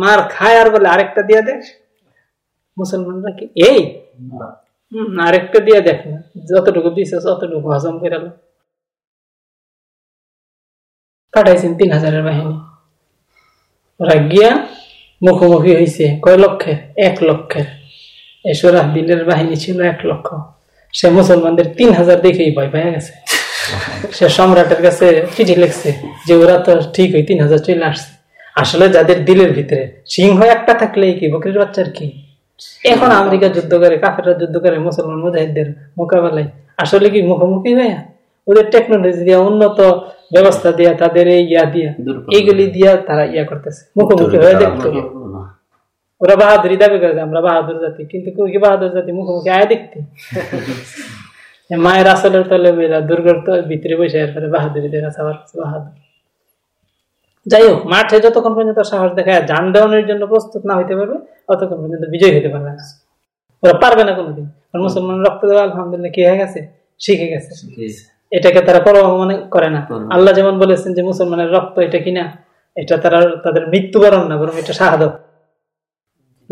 মার খায় আর বলে আরেকটা দিয়ে দেখ মুসলমানরা কি এই! আরেকটা দিয়ে দেখ। না যতটুকু দিছে ততটুকু হজম করে পাঠাইছেন তিন হাজারের বাহিনী। ওরা গিয়া মুখোমুখি হয়েছে কয় লক্ষের? এক লক্ষের। এসরা দিলের বাহিনী ছিল এক লক্ষ। সে মুসলমানদের তিন হাজার দেখেই ভয় পেয়ে গেছে। সে সম্রাটের কাছে চিঠি লিখছে যে ওরা তো ঠিক ওই তিন হাজার চলে আসছে। আসলে যাদের দিলের ভিতরে সিংহ একটা থাকলে কি বকরির বাচ্চার কি? এখন আমেরিকা যুদ্ধ করে কাফেররা যুদ্ধ করে মুসলমান মুজাহিদদের মোকাবেলায়। আসলে কি মুখোমুখি হয়ে ওদের টেকনোলজি দিয়া উন্নত ব্যবস্থা দিয়া তাদের এই ইয়া দিয়া। এইগুলি দিয়া তারা ইয়া করতেছে। মুখোমুখি হয়ে দেখতো। ওরা বাহাদুরি দাবি করে আমরা বাহাদুর জাতি। কিন্তু কেউ কি বাহাদুর জাতি? মুখোমুখি আয় দেখতে। মায়ের আসলের তলে বেলা দুর্গর ভিতরে বসে এরপরে বাহাদুরি দেখা সবার বাহাদুর। যাই হোক মাঠে যতক্ষণ পর্যন্ত সাহস দেখায় যান দেওয়ানোর জন্য প্রস্তুত না হইতে পারবে ততক্ষণ পর্যন্ত বিজয় হতে পারবে না। ওরা পারবে না কোনোদিন। কারণ মুসলমান রক্ত দেওয়া আলহামদুলিল্লাহ কি হয়ে গেছে? শিখে গেছে। এটাকে তারা পরোয়া মনে করে না। করে না। আল্লাহ যেমন বলেছেন যে মুসলমানের রক্ত এটা কিনা এটা তারা তাদের মৃত্যুবরণ না বরং এটা শাহাদত।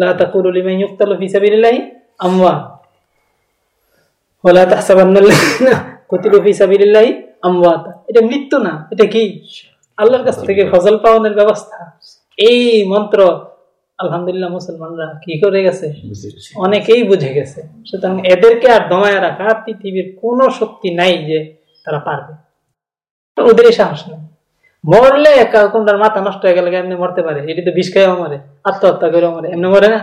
লা তাকুলু লিমান ইউক্তালু ফি সাবিলিল্লাহি আমওয়াত ওয়ালা তাহসাবান্নাল্লাযিনা কুতিলু ফি সাবিলিল্লাহি আমওয়াত এটা মৃত্যু না এটা কি? আল্লাহর কাছ থেকে ফজল পাওয়ানোর ব্যবস্থা। এই মন্ত্র আলহামদুলিল্লাহ মুসলমানরা কি করে গেছে? অনেকেই বুঝে গেছে। সুতরাং এদেরকে আর দমায় রাখা পৃথিবীর কোনো শক্তি নাই যে তারা পারবে। তো ওদেরই সাহস নেই। মরলে কোনটার মাথা নষ্ট হয়ে গেলে এমনি মরতে পারে? এটি তো বিষ খেয়েও মরে আত্মহত্যা করেও মরে এমনি মরে না?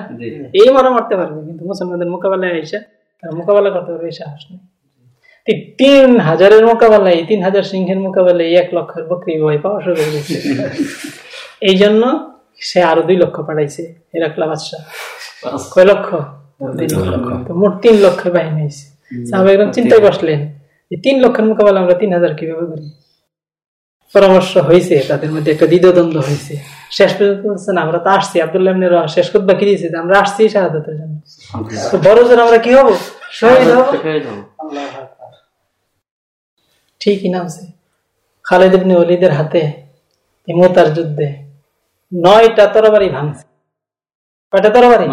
এই মরা মরতে পারবে কিন্তু মুসলমানদের মোকাবেলায় এসে তারা মোকাবেলা করতে পারবে এই সাহস নেই। তিন হাজারের মোকাবেলায় তিন হাজার সিংহের মোকাবেলায় এক লক্ষের বকরি ভয় পাওয়া শুরু হয়ে গেছে। এই জন্য সে আরও দুই লক্ষ পাঠাইছে হেরাকলা বাদশাহ। কয় লক্ষ? মোট তিন লক্ষের বাহিনী হয়েছে চিন্তায় বসলেন তিন লক্ষের মোকাবেলা আমরা তিন হাজার কীভাবে করি? পরামর্শ হয়েছে তাদের মধ্যে একটা দ্বিধাদ্বন্দ্ব হয়েছে শেষ পর্যন্ত বলছেন আমরা তো আসছি। আব্দুল্লাহ রাওয়াহ শেষ করতে বাকি দিয়েছে? আমরা আসছি শাহাদাতের জন্য। তো বড় জোর আমরা কি হব? শহীদ হব। ঠিকই নামছে খালেদ ইবনে ওলিদের হাতে এই মোতার যুদ্ধে নয়টা তরবারি ভাঙছে। কয়টা তরবারি?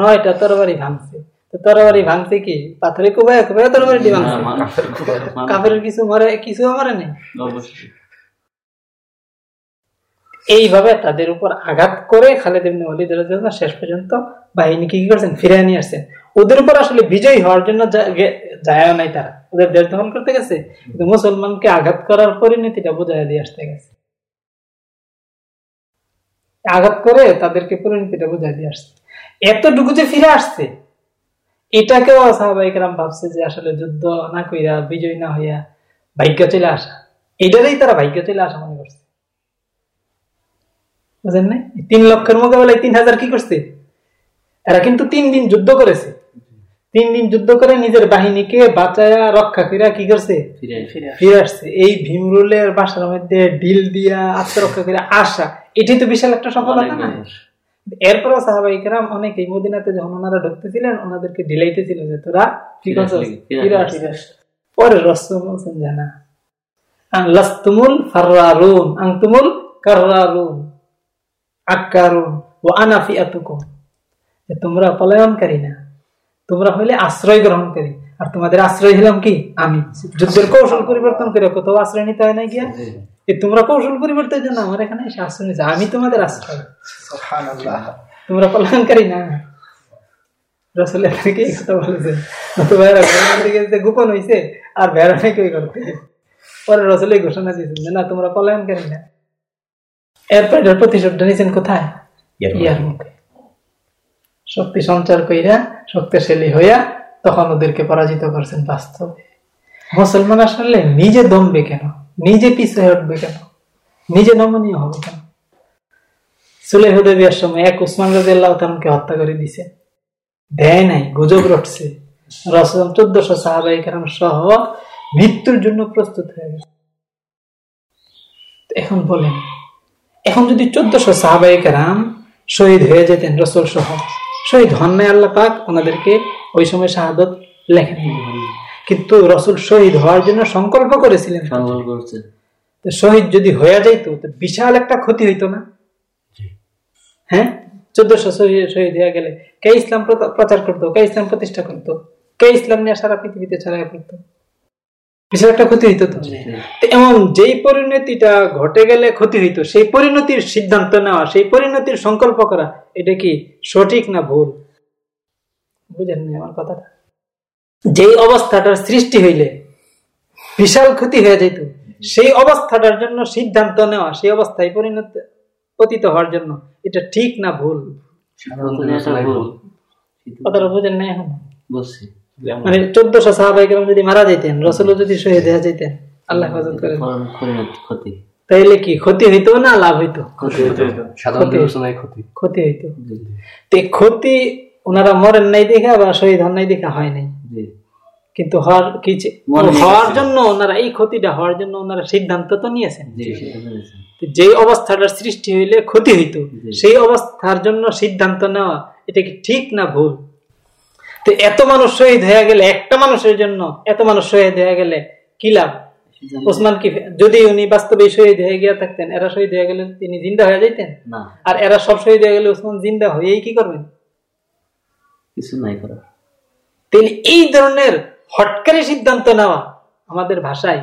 নয়টা। তরবারি ভাঙছে। তরবারি ভাঙছে কি? পাথরে কুবায় কুবায় তরবারি ভাঙছে? কাপের কিছু মরে কিছু মরে নেই। এইভাবে তাদের উপর আঘাত করে খালেদ ইবনে ওয়ালিদ রাদিয়াল্লাহু শেষ পর্যন্ত বাহিনীকে কি করছেন? ফিরে নিয়ে আসছেন ওদের উপর আসলে বিজয়ী হওয়ার জন্য যায় নাই তারা। ওদের দেশ দখল করতে গেছে, কিন্তু মুসলমানকে আঘাত করার পরিণতিটা বোঝায় দিয়ে আসতে গেছে। আঘাত করে তাদেরকে পরিণতিটা বোঝায় দিয়ে আসছে। এতটুকু যে ফিরে আসছে, এটাকেও সাহাবাহিকরাম ভাবছে যে আসলে যুদ্ধ না কইরা, বিজয় না হইয়া ভাগ্য চলে আসা। এটারই তারা ভাগ্য চলে আসা মনে করছে। বুঝেন নাই? এই তিন লক্ষের মোকাবেলায় তিন হাজার কি করছে? এরা কিন্তু তিন দিন যুদ্ধ করেছে। তিন দিন যুদ্ধ করে নিজের বাহিনীকে বাঁচায়া রক্ষা করে কি করছে? ফিরে ফিরে আসে। ফিরে আসছে। এই ভীমরুলের বাসার মধ্যে ডিল দিয়া আত্মরক্ষা করে আসা এটি তো বিশাল একটা সফলতা অনেক না। এরপরও সাহাবাইকেরাম অনেকেই মদিনাতে যখন ওনারা ঢুকতেছিলেন ওনাদেরকে ডিলাইতেছিল যে তোরা কি ফিরে ফিরে ফিরে পরে রসুল বলছেন না আন লাস্তুমুল ফাররারুন। আনতুমুল কাররারুন। আক্কারুন ও আনাফিয়াতুকুম। যে তোমরা পলায়নকারী না তোমরা হইলে আশ্রয় গ্রহণকারী আর তোমাদের আশ্রয় হলাম কি? আমি। যুদ্ধের কৌশল পরিবর্তন করে কোথাও আশ্রয় নিতে হয় না গিয়া? তোমরা কৌশল পরিবর্তনের জন্য আমার এখানে এসে আশ্রয় নিচ্ছে আমি তোমাদের আশ্রয়। তোমরা পলায়নকারী না। রসুল এখানে এই কথা ঘরের দিকে গোপন হয়েছে আর বেড়া নাকি ওই করতে? পরে রসুল ঘোষণা দিয়েছেন না তোমরা পলায়নকারী না। এরপর এটার নিয়েছেন কোথায়? ইয়ার মুখে শক্তি সঞ্চার কইরা শক্তিশালী হইয়া তখন ওদেরকে পরাজিত করছেন বাস্তবে। মুসলমান আসলে নিজে দমবে কেন? নিজে পিছিয়ে উঠবে কেন? নিজে নমনীয় হবে কেন? সুলে হুদেবিয়ার সময় এক উসমান রাজি আল্লাহ তালকে হত্যা করে দিছে। দেয় নাই গুজব রটছে। রসম চোদ্দশো সাহাবাই কারণ সহ মৃত্যুর জন্য প্রস্তুত হয়ে গেছে। এখন বলেন এখন যদি চোদ্দশো সাহাবাই কারাম শহীদ হয়ে যেতেন রসুল সহ শহীদ হন নাই আল্লাহ পাক ওনাদেরকে ওই সময় শাহাদত লেখেন কিন্তু রসুল শহীদ হওয়ার জন্য সংকল্প করেছিলেন। শহীদ যদি হয়ে যাইতো তো বিশাল একটা ক্ষতি হইতো না? হ্যাঁ? চোদ্দশো শহীদ শহীদ হয়ে গেলে কে ইসলাম প্রচার করতো কে ইসলাম প্রতিষ্ঠা করতো কে ইসলাম নিয়ে সারা পৃথিবীতে ছড়াই পড়তো? বিশাল একটা ক্ষতি হইতো তো? তো যেই পরিণতিটা ঘটে গেলে ক্ষতি হইতো সেই পরিণতির সিদ্ধান্ত নেওয়া সেই পরিণতির সংকল্প করা এটা কি সঠিক না ভুল? বুঝেন না আমার কথাটা? যেই অবস্থাটার সৃষ্টি হইলে বিশাল ক্ষতি হয়ে যেত সেই অবস্থাটার জন্য সিদ্ধান্ত নেওয়া সেই অবস্থায় পরিণত পতিত হওয়ার জন্য এটা ঠিক না ভুল? কথাটা বুঝেন না এখন? বুঝছি। মানে চোদ্দশো সাহাবাই কেরাম যদি মারা রসুল যদি শহীদ হয়ে যাইতেন আল্লাহ হেফাজত করেন ক্ষতি। তাইলে কি ক্ষতি হইতো না লাভ হইতো? ক্ষতি হইতো। তো এই ক্ষতি ওনারা মরেন নাই দেখা বা শহীদ হন নাই দেখা হয় নাই। কিন্তু হওয়ার কি হওয়ার জন্য ওনারা এই ক্ষতিটা হওয়ার জন্য ওনারা সিদ্ধান্ত তো নিয়েছেন। যে অবস্থাটার সৃষ্টি হইলে ক্ষতি হইতো সেই অবস্থার জন্য সিদ্ধান্ত নেওয়া এটা কি ঠিক না ভুল? তো এত মানুষ শহীদ হয়ে গেলে একটা মানুষের জন্য এত মানুষ শহীদ হয়ে গেলে কি লাভ? ওসমান কি যদি উনি বাস্তবে শহীদ হয়ে গিয়া থাকতেন এরা শহীদ হয়ে গেলে তিনি জিন্দা হয়ে যাইতেন? আর এরা সব শহীদ হয়ে গেলে ওসমান জিন্দা হয়েই কি করবেন? কিছু নাই করা তাহলে এই ধরনের হটকারী সিদ্ধান্ত নেওয়া আমাদের ভাষায়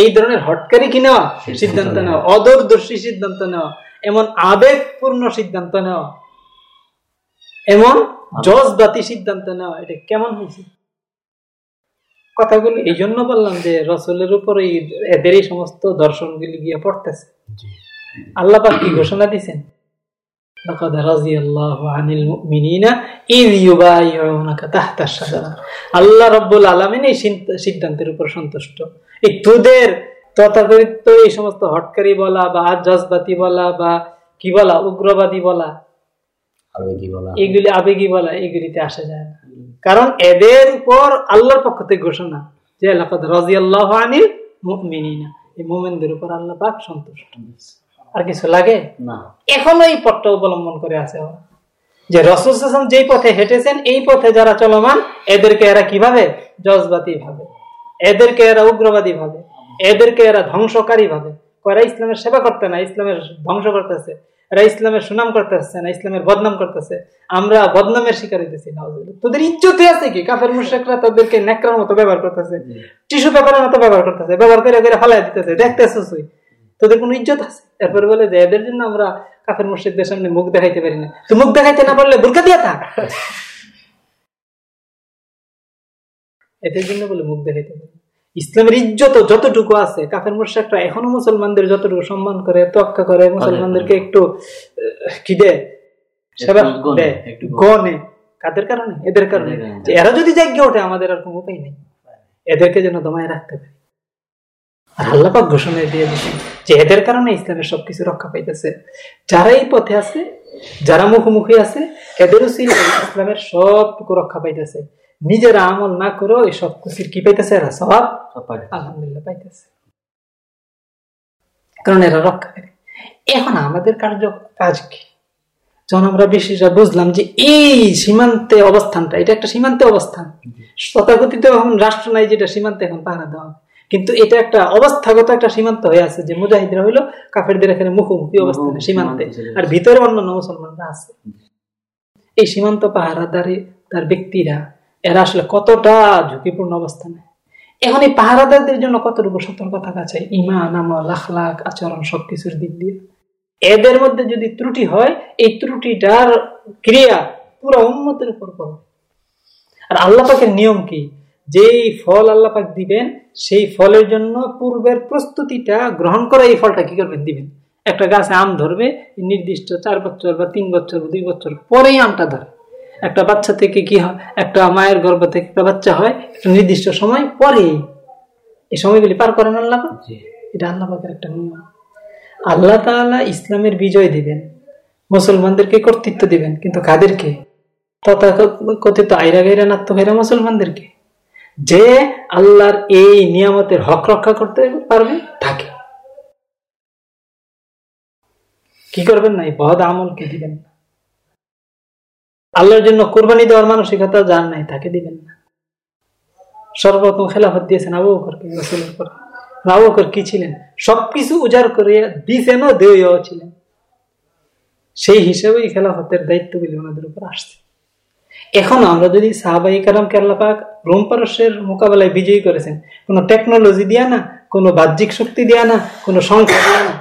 এই ধরনের হটকারি কি নেওয়া? সিদ্ধান্ত নেওয়া। অদূরদর্শী সিদ্ধান্ত নেওয়া। এমন আবেগপূর্ণ সিদ্ধান্ত নেওয়া। এমন আচ্ছা। জজ বাতি সিদ্ধান্ত নেওয়া এটা কেমন হয়েছে? কথাগুলি এই জন্য বললাম যে রসলের উপর এদের এই সমস্ত দর্শনগুলি গিয়ে পড়তেছে। আল্লাহ কি ঘোষণা দিচ্ছেন আল্লাহ রব্বুল আলমিন এই সিদ্ধান্তের উপর সন্তুষ্ট। এই তোদের তথাকথিত এই সমস্ত হটকারি বলা বা জাজবাতি বলা বা কি বলা উগ্রবাদী বলা আবে কি বলা। এগুলি আবেগী বলা এগুলিতে আসা যায় না। কারণ এদের উপর আল্লাহর পক্ষ থেকে ঘোষণা যে লাকাদ রাদিয়াল্লাহু আনিল মুমিনিনা। এই মুমিনদের উপর আল্লাহ পাক সন্তুষ্ট। আর কিছু লাগে? না। এখনও এই পথটা অবলম্বন করে আছে ওরা। যে রসুল যেই পথে হেঁটেছেন এই পথে যারা চলমান এদেরকে এরা কীভাবে? জজবাতি ভাবে। এদেরকে এরা উগ্রবাদী ভাবে। এদেরকে এরা ধ্বংসকারী ভাবে। এরা ইসলামের সেবা করতে না ইসলামের ধ্বংস করতেছে। এরা ইসলামের সুনাম করতেছে না ইসলামের বদনাম করতেছে। আমরা বদনামের শিকার হইতেছি না তোদের ইজ্জতে আছে কি? কাফের মুশেকরা তাদেরকে নেকড়ার মতো ব্যবহার করতেছে টিস্যু পেপারের মতো ব্যবহার করতেছে ব্যবহার করে করে ফালাই দিতেছে দেখতেছিস তুই? তোদের কোনো ইজ্জত আছে? এরপরে বলে যে এদের জন্য আমরা কাফের মুর্শিদদের সামনে মুখ দেখাইতে পারি না। তো মুখ দেখাইতে না পারলে বোরকা দিয়া থাক। এদের জন্য বলে মুখ দেখাইতে পারি। ইসলামের ইজ্জত যতটুকু আছে কাফের মুর্শিদরা এখনও মুসলমানদের যতটুকু সম্মান করে তোয়াক্কা করে মুসলমানদেরকে একটু কি দেয়? সেবা দেয়। গনে। কাদের কারণে? এদের কারণে। এরা যদি জায়গা ওঠে আমাদের আর কোনো উপায় নেই। এদেরকে যেন দমায় রাখতে পারি। আর আল্লাপাক ঘোষণা দিয়ে দিচ্ছেন যে এদের কারণে ইসলামের সবকিছু রক্ষা পাইতেছে। যারা এই পথে আছে যারা মুখোমুখি আছে এদেরও ছিল ইসলামের সবটুকু রক্ষা পাইতেছে। নিজেরা আমল না করেও এই সব কিছুর কি পাইতেছে? এরা সব আলহামদুলিল্লাহ পাইতেছে। কারণ এরা রক্ষাকারী এখন আমাদের কার্য কাজ কি? যখন আমরা বিশেষরা বুঝলাম যে এই সীমান্তে অবস্থানটা এটা একটা সীমান্তে অবস্থান। তথাকথিত এখন রাষ্ট্র নাই যেটা সীমান্তে এখন পাহারা দেওয়া। কিন্তু এটা একটা অবস্থাগত একটা সীমান্ত হয়ে আছে যে মুজাহিদরা হইল কাফেরদের এখানে মুখোমুখি অবস্থানে সীমান্তে সীমান্তে। আর ভিতরে অন্যান্য মুসলমানরা আছে। এই সীমান্ত পাহারাদারি তার ব্যক্তিরা এরা আসলে কতটা ঝুঁকিপূর্ণ অবস্থানে? এখন এই পাহারাদারদের জন্য কতটুকু সতর্কতা আছে ইমান, আমল আখলাক আচরণ সবকিছুর দিক দিয়ে। এদের মধ্যে যদি ত্রুটি হয়, এই ত্রুটিটার ক্রিয়া পুরো উন্মতের উপর পড়বে আর আল্লাহ পাকের নিয়ম কি? যেই ফল আল্লাহ পাক দিবেন, সেই ফলের জন্য পূর্বের প্রস্তুতিটা গ্রহণ করে এই ফলটা কি করবেন? দিবেন। একটা গাছে আম ধরবে, নির্দিষ্ট চার বছর বা তিন বছর দুই বছর পরেই আমটা ধরে। একটা বাচ্চা থেকে কি হয় একটা মায়ের গর্ভ থেকে একটা বাচ্চা হয় একটা নির্দিষ্ট সময় পরে এই সময়গুলি পার করেন আল্লাহ এটা আল্লাহ পাকের একটা নিয়ম। আল্লাহ তাআলা ইসলামের বিজয় দিবেন মুসলমানদেরকে কর্তৃত্ব দিবেন কিন্তু কাদেরকে? তথাকথিত আইরা গাইরা নাত্মকাইরা মুসলমানদেরকে? যে আল্লাহর এই নিয়ামতের হক রক্ষা করতে পারবে তাকে। কি করবেন না এই বদ আমলকে দিবেন না। আল্লাহর জন্য কোরবানি দেওয়ার মানসিকতা যার নাই, তাকে দিবেন না। সর্বপ্রথম খেলাফত দিয়েছেন আবু বকরকে রাসূলের পর। আবু বকর কি ছিলেন? সবকিছু উজাড় করে দিয়েছেনও দেওয়াও ছিলেন। সেই হিসেবেই খেলাফতের দায়িত্বগুলি ওনাদের উপর আসছে। এখন আমরা যদি সাহাবাই কারাম কেরালা পাক রোম পারস্যের মোকাবেলায় বিজয়ী করেছেন, কোনো টেকনোলজি দিয়া না, কোনো বাহ্যিক শক্তি দিয়া না, কোনো সংখ্যা দিয়া না,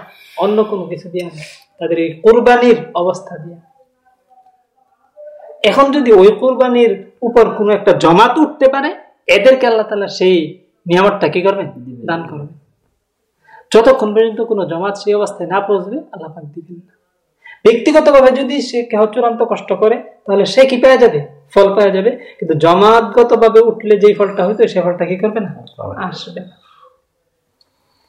অন্য কোনো কিছু দিয়া না, তাদের এই কোরবানির অবস্থা দিয়া। এখন যদি ওই কোরবানির উপর কোনো একটা জমাত উঠতে পারে এদেরকে আল্লাহ তালা সেই নিয়ামতটা কি করবেন দান করবেন যতক্ষণ পর্যন্ত কোনো জমাত সেই অবস্থায় না পৌঁছবে আল্লাহ পাক দিবেন না। ব্যক্তিগতভাবে যদি সে কেহ চূড়ান্ত কষ্ট করে তাহলে সে কি পেয়ে যাবে? ফল পাওয়া যাবে। কিন্তু জমাতগত ভাবে উঠলে যেই ফলটা হইতো সে ফলটা কি করবে না। আসবে না।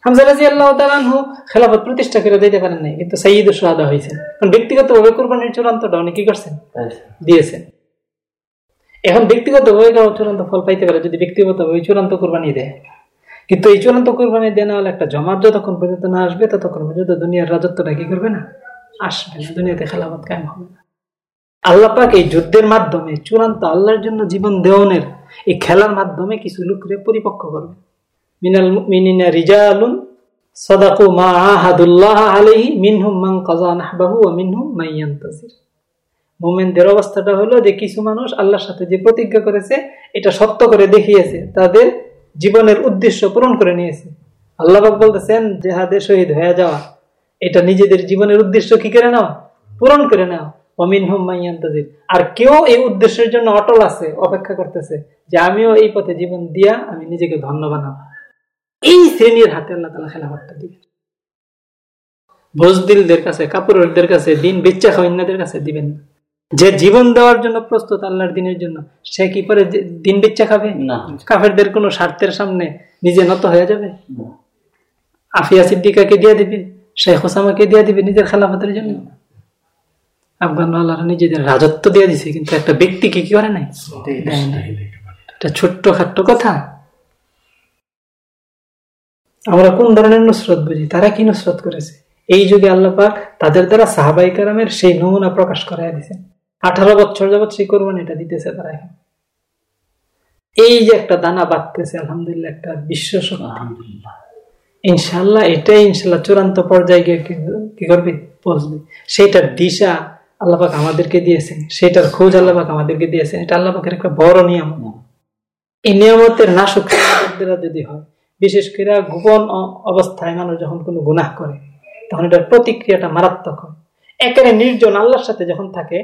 হামজা রাজি আল্লাহ তালানহু খেলাফত প্রতিষ্ঠা করে দিতে পারেন নাই, কিন্তু সঈদ সোহাদা হয়েছেন। কারণ ব্যক্তিগতভাবে কোরবানির চূড়ান্তটা উনি কি করছেন? দিয়েছেন। এখন ব্যক্তিগত ভাবে কারও চূড়ান্ত ফল পাইতে পারে যদি ব্যক্তিগত ভাবে চূড়ান্ত কোরবানি দেয়। কিন্তু এই চূড়ান্ত কোরবানি দেওয়া হলে একটা জমাত যতক্ষণ পর্যন্ত না আসবে, ততক্ষণ পর্যন্ত দুনিয়ার রাজত্বটা কি করবে না? আসবে না, দুনিয়াতে খেলাফত কায়েম হবে না। আল্লাহ পাক এই যুদ্ধের মাধ্যমে চূড়ান্ত আল্লাহর জন্য জীবন দেওয়ানের এই খেলার মাধ্যমে কিছু লোকরে পরিপক্ক করবে মান মান মোমেনদের অবস্থাটা হলো যে কিছু মানুষ আল্লাহর সাথে যে প্রতিজ্ঞা করেছে, এটা সত্য করে দেখিয়েছে, তাদের জীবনের উদ্দেশ্য পূরণ করে নিয়েছে। আল্লাহ পাক বলতেছেন শহীদ হয়ে যাওয়া, এটা নিজেদের জীবনের উদ্দেশ্য কি করে নেওয়া পূরণ করে নেওয়া অমিন হুম মাইয়ান্তাজির আর কেউ এই উদ্দেশ্যের জন্য অটল আছে, অপেক্ষা করতেছে যে, আমিও এই পথে জীবন দিয়া, আমি নিজেকে ধন্য বানাবো। এই শ্রেণির হাতে আল্লাহ তালা খেলাফতটা দিবেন। বজদিলদের কাছে কাপুরদের কাছে দিন বিচ্ছা খাওয়াইনাদের কাছে দিবেন না। যে জীবন দেওয়ার জন্য প্রস্তুত আল্লাহর দিনের জন্য সে কি করে দিন বিচ্ছা খাবে? না। কাফেরদের কোনো স্বার্থের সামনে নিজে নত হয়ে যাবে। আফিয়া সিদ্দিকাকে দিয়ে দিবে? শেখ হোসামাকে দিয়ে দিবে নিজের খেলাফতের জন্য? আফগান আল্লাহরা নিজেদের রাজত্ব দিয়ে দিছে কিন্তু একটা ব্যক্তিকে কি করে নাই? দেয় নাই। এটা ছোট্ট খাট্ট কথা। আমরা কোন ধরনের নুসরত বুঝি? তারা কি নুসরত করেছে? এই যুগে আল্লাহ পাক তাদের দ্বারা সাহাবাই কারামের সেই নমুনা প্রকাশ করাই দিয়েছেন। আঠারো বছর যাবৎ সেই কোরবানি এটা দিতেছে তারা এখন। এই যে একটা দানা বাঁধতেছে আলহামদুলিল্লাহ একটা বিশ্ব ইনশাল্লাহ এটাই ইনশাল্লাহ চূড়ান্ত পর্যায়ে গিয়ে কি- করবে? পৌঁছবে। সেইটার দিশা আল্লাপাক আমাদেরকে দিয়েছেন। সেটার খোঁজ আল্লাপাক আমাদেরকে দিয়েছেন। এটা আল্লাপাকের একটা বড় নিয়ম এই নিয়মতের নাশক দ্বারা যদি হয় বিশেষ করে গোপন অবস্থায় মানুষ যখন কোনো গুনাহ করে, তখন এটার প্রতিক্রিয়াটা মারাত্মক হয়। একেবারে নির্জন আল্লাহর সাথে যখন থাকে,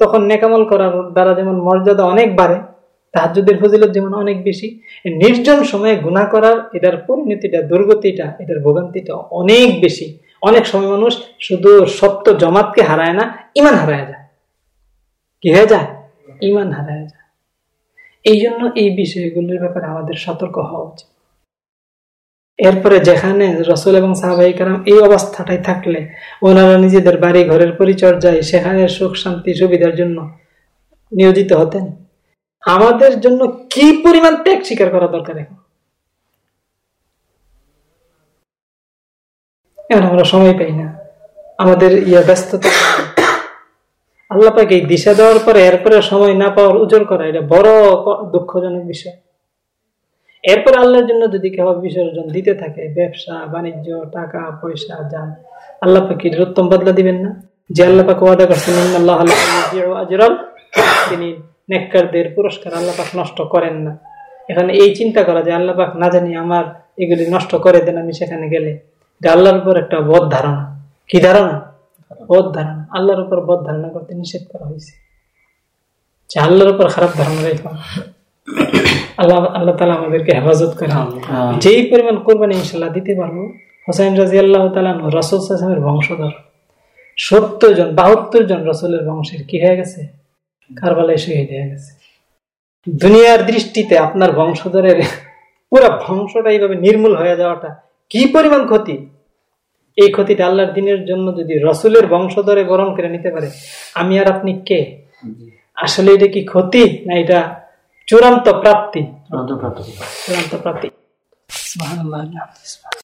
তখন নেকামল করার দ্বারা যেমন মর্যাদা অনেক বাড়ে তাহাজুদের ফজিলত যেমন অনেক বেশি নির্জন সময়ে গুনাহ করার এটার পরিণতিটা, দুর্গতিটা, এটার ভোগান্তিটা অনেক বেশি। অনেক সময় মানুষ শুধু সত্য জমাতকে হারায় না ইমান হারায় যায়। কি হয়ে যায়? ইমান হারায় যায়। এই জন্য এই বিষয়গুলোর ব্যাপারে আমাদের সতর্ক হওয়া উচিত। এরপরে যেখানে রসুল এবং সাহাবাই কারাম এই অবস্থাটাই থাকলে ওনারা নিজেদের বাড়ি, ঘরের পরিচর্যায় সেখানে সুখ, শান্তি, সুবিধার জন্য নিয়োজিত হতেন। আমাদের জন্য কি পরিমাণ ত্যাগ স্বীকার করা দরকার এখন? এখন আমরা সময় পাই না। আমাদের ইয়া ব্যস্ততা। আল্লাহ পাকে এই দিশা দেওয়ার পরে এরপরে সময় না পাওয়ার উজোর করা এটা বড় দুঃখজনক বিষয়। এরপর আল্লাহর জন্য যদি কেউ বিসর্জন দিতে থাকে, ব্যবসা, বাণিজ্য, টাকা, পয়সা যান আল্লাহ পাকে এটার উত্তম বদলা দিবেন না। যে আল্লাহ পাক ওয়াদা করছেন ইউযিউ আজরাল তিনি নেককারদের পুরস্কার আল্লাহ পাক নষ্ট করেন না। এখানে এই চিন্তা করা যে আল্লাহ পাক না জানি আমার এগুলি নষ্ট করে দেন আমি সেখানে গেলে, এটা আল্লাহর উপর একটা বধ ধারণা। কি ধারণা? বধ ধারণা। আল্লাহর উপর বধ ধারণা করতে নিষেধ করা হয়েছে। যে আল্লাহর উপর খারাপ ধারণা রেখো। আল্লাহ আল্লাহ তালা আমাদেরকে হেফাজত করে যেই পরিমাণ কোরবানি ইনশাল্লাহ দিতে পারব হোসাইন রাজি আল্লাহ তালান রসুল সাসমের বংশধর। সত্তর জন বাহাত্তর জন রসুলের বংশের কি হয়ে গেছে? কারবালায় শহীদ হয়ে গেছে। দুনিয়ার দৃষ্টিতে আপনার বংশধরের পুরো বংশটা এইভাবে নির্মূল হয়ে যাওয়াটা কি পরিমাণ ক্ষতি? এই ক্ষতিটা আল্লাহর দিনের জন্য যদি রসুলের বংশধরে গরম করে নিতে পারে আমি আর আপনি কে? আসলে এটা কি ক্ষতি না এটা চূড়ান্ত প্রাপ্তি চূড়ান্ত প্রাপ্তি চূড়ান্ত প্রাপ্তি সুবহানাল্লাহ